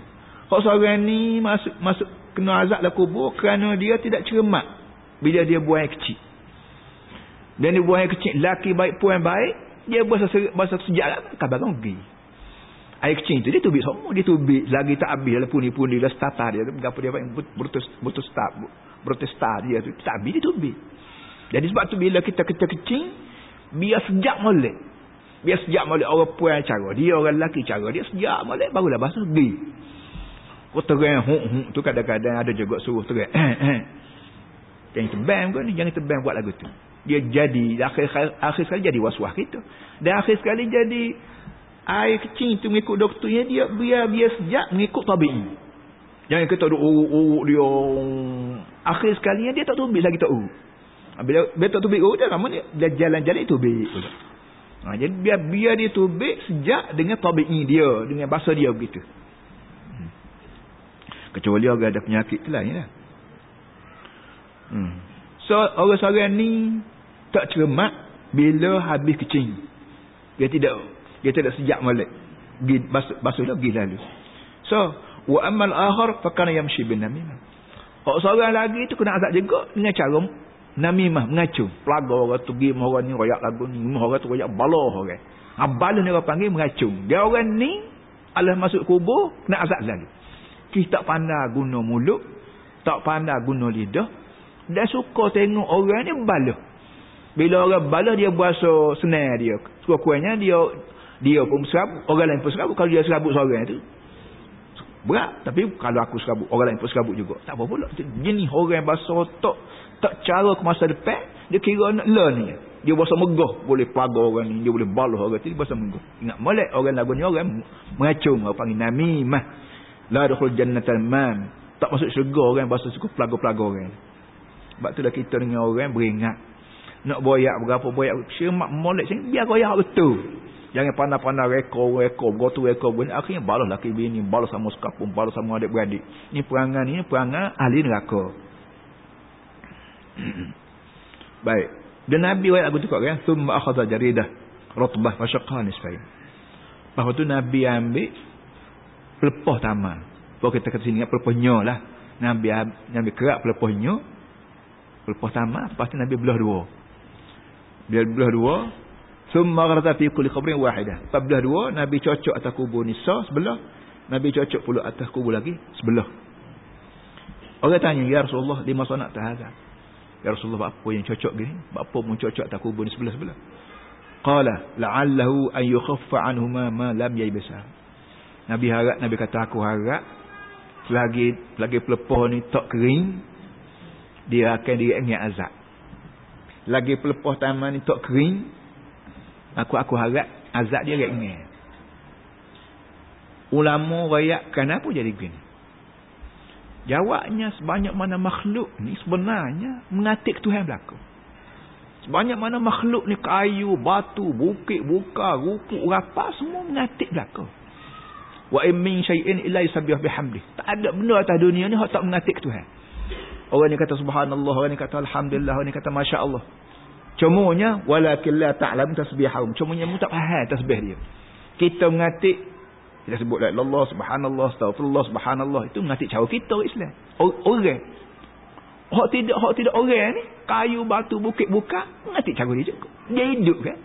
Kalau seorang ni masuk masuk kena azab dalam kubur kerana dia tidak cermat. Bila dia buang yang kecil. Dan dia buang yang kecil. Laki baik pun yang baik. Dia bahasa, bahasa sejak lah. Kan pergi. Air kecil tu dia tubik semua. Dia tubik. Lagi tak habis lah puni-puni. Dia stata dia. Apa dia Brutus, brutus star. Brutus star dia tu. Tak habis dia tubik. Jadi sebab tu bila kita kita kecil. Biar sejak molek. Biar sejak molek orang puan cara. Dia orang lelaki cara. Dia sejak molek. Barulah bahasa pergi. Kau terang huk huk tu kadang-kadang ada juga suruh terang. Eh, eh. Jangan tebang kau ni. Jangan tebang buat lagu tu. Dia jadi. Akhir, akhir sekali jadi was-was kita. Dan akhir sekali jadi air kecil tu mengikut doktornya dia biar biar sejak mengikut tabi'i. Jangan kita duk uruk-uruk dia. Akhir sekali dia tak tubik lagi tak uruk. Ha, bila, bila tak tubik uruk dia lama dia, dia jalan-jalan itu tubik. Ha, jadi biar biar dia tubik sejak dengan tabi'i dia. Dengan bahasa dia begitu. Hmm. Kecuali orang ada penyakit tu lah. Ya. Hmm. So orang-orang ni tak cermat bila habis kecil. Dia tidak dia tidak sejak malik basuh, dah pergi lalu so wa amal akhar fakana yamshi bin namimah kalau seorang lagi tu kena azab juga dengan cara namimah mengacung pelaga orang tu pergi orang ni royak lagu ni orang tu royak baloh orang. Abal ni orang panggil mengacung dia orang ni Allah masuk kubur kena azab lagi. Kita tak pandai guna mulut tak pandai guna lidah. Dia suka tengok orang ni baloh bila orang balas dia berasa senang dia. Sekurang-kurangnya dia dia pun serabut. Orang lain pun serabut. Kalau dia serabut seorang tu berat. Tapi kalau aku serabut orang lain pun serabut juga. Tak apa pula. Jenis orang yang bahasa otak tak cara ke masa depan dia kira nak learn ni dia bahasa megah boleh pagar orang ni dia boleh balah orang tu dia bahasa megah ingat molek orang lagu ni orang mengacung orang panggil namimah la dukhul jannatal mam tak masuk syurga orang bahasa suku pelagar-pelagar orang sebab tu dah kita dengan orang beringat nak boyak berapa boyak syemak molek biar goyak betul Jangan pandai-pandai rekor, rekor, gotu rekor. Bini. Akhirnya balas laki bini, balas sama sekapun, balas sama adik-beradik. Ini perangan ini, perangan ahli neraka. Baik. Dan Nabi wajib aku tukar kan. Thumma akhadha jaridah. Rotbah masyakah nisfai. Bahawa tu Nabi ambil pelepah taman. Kalau kita kata sini, pelepahnya lah. Nabi Nabi kerak pelepahnya. Pelepah taman. Lepas tu Nabi belah dua. Dia belah dua. Summa gharata fi kulli qabrin wahidah. Tablah dua, Nabi cocok atas kubur Nisa sebelah, Nabi cocok pula atas kubur lagi sebelah. Orang tanya, "Ya Rasulullah, di masa nak tahazan?" Ya Rasulullah, apa yang cocok gini? Apa pun cocok atas kubur ni sebelah-sebelah? Qala, la'allahu an yukhaffa anhuma ma lam yaybasa. Nabi harap, Nabi kata aku harap selagi lagi pelepah ni tak kering, dia akan diingat azab. Lagi pelepah taman ni tak kering, Aku aku harap azab dia ringan. Ulama rakyat kenapa jadi begini? Jawabnya sebanyak mana makhluk ni sebenarnya mengatik Tuhan berlaku. Sebanyak mana makhluk ni kayu, batu, bukit, buka, rupuk, rapa semua mengatik berlaku. Wa in min syai'in illa yusabbih bihamdi. Tak ada benda atas dunia ni hak tak mengatik Tuhan. Orang ni kata subhanallah, orang ni kata alhamdulillah, orang ni kata masya-Allah. Cumanya walakin la ta'lam tasbihahum. Cumanya mu tak faham tasbih dia. Kita mengatik kita sebut la Allah subhanallah astagfirullah subhanallah itu mengatik cara kita Islam. Orang. Hak tidak hak tidak orang ni kayu batu bukit buka mengatik cara dia cukup. Dia hidup kan.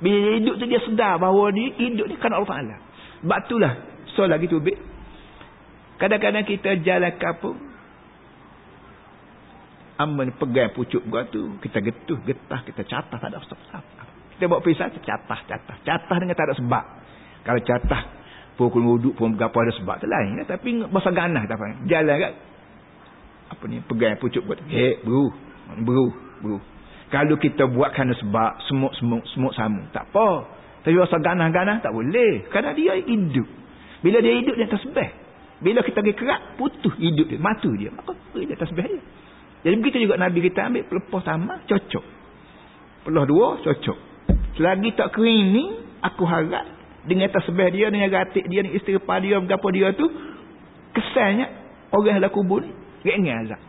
Bila dia hidup tu dia sedar bahawa dia hidup ni kan Allah Taala. Sebab itulah so lagi tu Kadang-kadang kita jalan kapung Aman pegang pucuk gua tu, kita getuh, getah, kita catah tak ada sebab. Kita buat pisah, catah, catah. Catah dengan tak ada sebab. Kalau catah, pukul wuduk pun berapa ada sebab. lain. Ya? Tapi masa ganah tak faham. Jalan kan. Apa ni, pegang pucuk gua tu. Hei, bro. Bro, bro. Kalau kita buat kerana sebab, semuk, semuk, semuk sama. Tak apa. Tapi masa ganah-ganah, tak boleh. Kerana dia hidup. Bila dia hidup, dia tersebih. Bila kita pergi kerak, putus hidup dia. Matu dia. Maka dia tersebih dia. Jadi begitu juga Nabi kita ambil pelepas sama cocok. Pelah dua cocok. Selagi tak kering ni aku harap dengan tasbih dia dengan gatik dia dengan istighfar dia berapa dia tu kesannya orang dalam kubur ni ringan azab.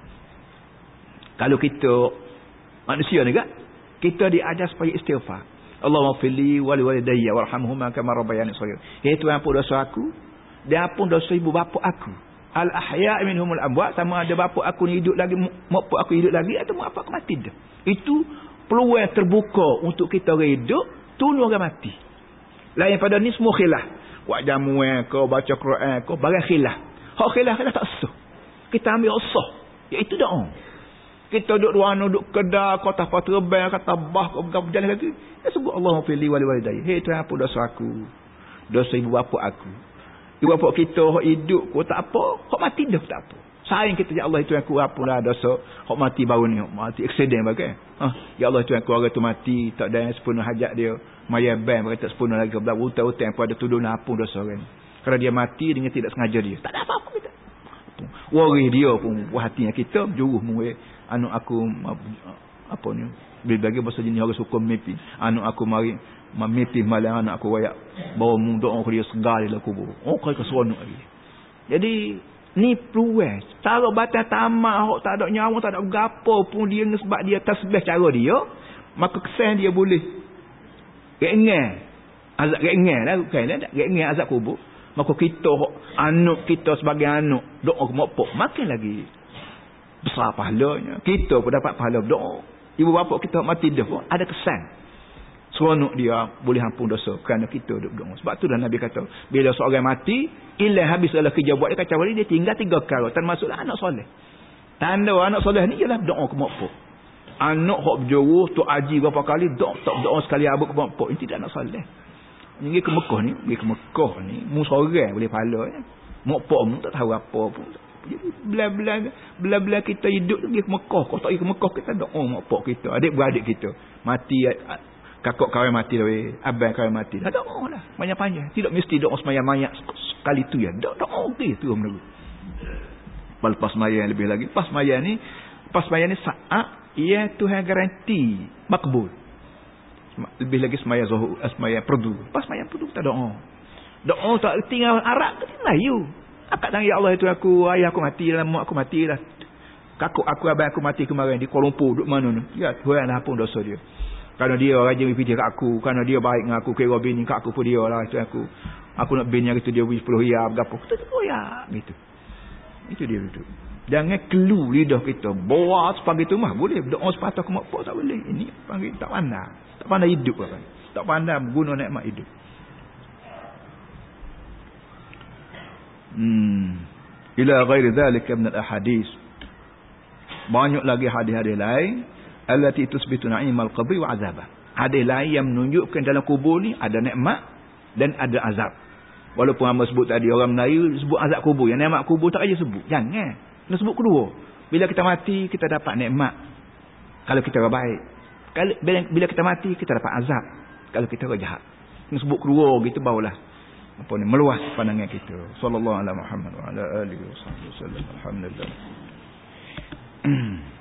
Kalau kita manusia kan kita diajar supaya istighfar. Allahumma fili wali walidayya warhamhuma kama rabbayani shaghir. Ya Tuhan ampun dosa aku dan ampun dosa ibu bapa aku al ahya minhumul amwat sama ada bapa aku ni hidup lagi mak aku hidup lagi atau mak aku mati dah itu peluang terbuka untuk kita hidup tolong orang mati lain pada ni semua khilaf. Buat jamu ke baca Quran ke barang khilaf. Hak khilaf khilaf tak sah kita ambil sah iaitu doa kita duduk ruang duduk kedai kota patrabel kata bah kau berjalan lagi. Ya sebut Allah fili wali walidayya. Hei tuhan apa dosa aku? Dosa ibu bapa aku. Ibu bapa kita hok hidup ko tak apa, hok mati dah tak apa. Sayang kita ya Allah itu aku apalah dosa, hok mati baru ni, mati accident bagai. Ha, ya Allah itu aku orang tu mati, tak ada yang sepenuh hajat dia. Maya ban berkata sepenuh lagi belah hutang-hutang apa ada tuduh apa dosa orang. Kerana dia mati dengan tidak sengaja dia. Tak ada apa-apa kita. Worry dia pun buah hatinya kita juruh mu anu aku apa ni bila bagi bahasa jenis orang suka mimpi anu aku mari memipih malam anak aku wayak bawa muda orang dia segar di kubur oh kau ke seronok lagi jadi ni peluang cara batas tamak hok tak ada nyawa tak ada gapo pun dia sebab dia tasbih cara dia maka kesan dia boleh. Gengeng azab gengeng lah bukan lah. Gengeng azab kubur. Maka kita anak kita sebagai anak doa ke mokpok makin lagi besar pahalanya. Kita pun dapat pahala doa ibu bapa kita mati dah pun ada kesan seronok dia boleh ampun dosa kerana kita duduk doa. Sebab tu dah Nabi kata, bila seorang mati, ilah habis segala kerja buat dia kacau balik, dia tinggal tiga perkara. Termasuklah anak soleh. Tanda anak soleh ni ialah doa ke makpuk. Anak hok berjuru, tu aji berapa kali, doa tak doa sekali abu ke makpuk. Ini tidak anak soleh. Ini ke Mekah ni, pergi ke Mekah ni, mu seorang boleh pahala. Ya. Makpuk mu tak tahu apa pun. Jadi bila-bila bila-bila kita hidup pergi ke Mekah. Kalau tak pergi ke Mekah, kita doa makpuk kita. Adik-beradik kita. Mati kakak kau mati dah weh. Abang kau mati dah. Doa lah. Banyak panjang. Tidak mesti doa semayang mayat sekali tu ya. Doa doa okey tu dulu lepas semayang lebih lagi. Pas semayang ni pas semayang ni saat ia Tuhan garanti makbul. Lebih lagi semayang zuhur eh, semayang perdu. Pas semayang perdu kita doa. Doa tak tinggal Arab tu Melayu akak tanya ya Allah itu aku ayah aku mati lah mak aku mati lah. Kakak aku abang aku mati kemarin di Kuala Lumpur duduk mana tu ya Tuhan lah pun dosa dia kerana dia rajin berpikir kat aku. Kerana dia baik dengan aku. Kira bini kat aku pun dia lah. Itu aku. Aku nak bini yang itu dia beri 10 ya. Berapa. Kita tu ya. Gitu. Itu dia itu. Jangan kelu lidah kita. Bawa sepagi tu mah. Boleh. Doa sepatah ke makpuk tak boleh. Ini panggil tak pandai. Tak pandai hidup. Kan? Tak pandai guna nikmat hidup. Hmm. Ila ghairi dhalika min al-ahadis. Banyak lagi hadis-hadis lain allati tusbitu na'imal qabri wa azabah. Hadis lain yang menunjukkan dalam kubur ni ada nikmat dan ada azab. Walaupun hamba sebut tadi orang Melayu sebut azab kubur, yang nikmat kubur tak aja sebut. Jangan. Kena sebut kedua. Bila kita mati kita dapat nikmat. Kalau kita baik. Kalau bila kita mati kita dapat azab. Kalau kita jahat. Kena sebut kedua gitu barulah apa ni meluas pandangan kita. Sallallahu alaihi Muhammad wa ala alihi wasallam. Alhamdulillah.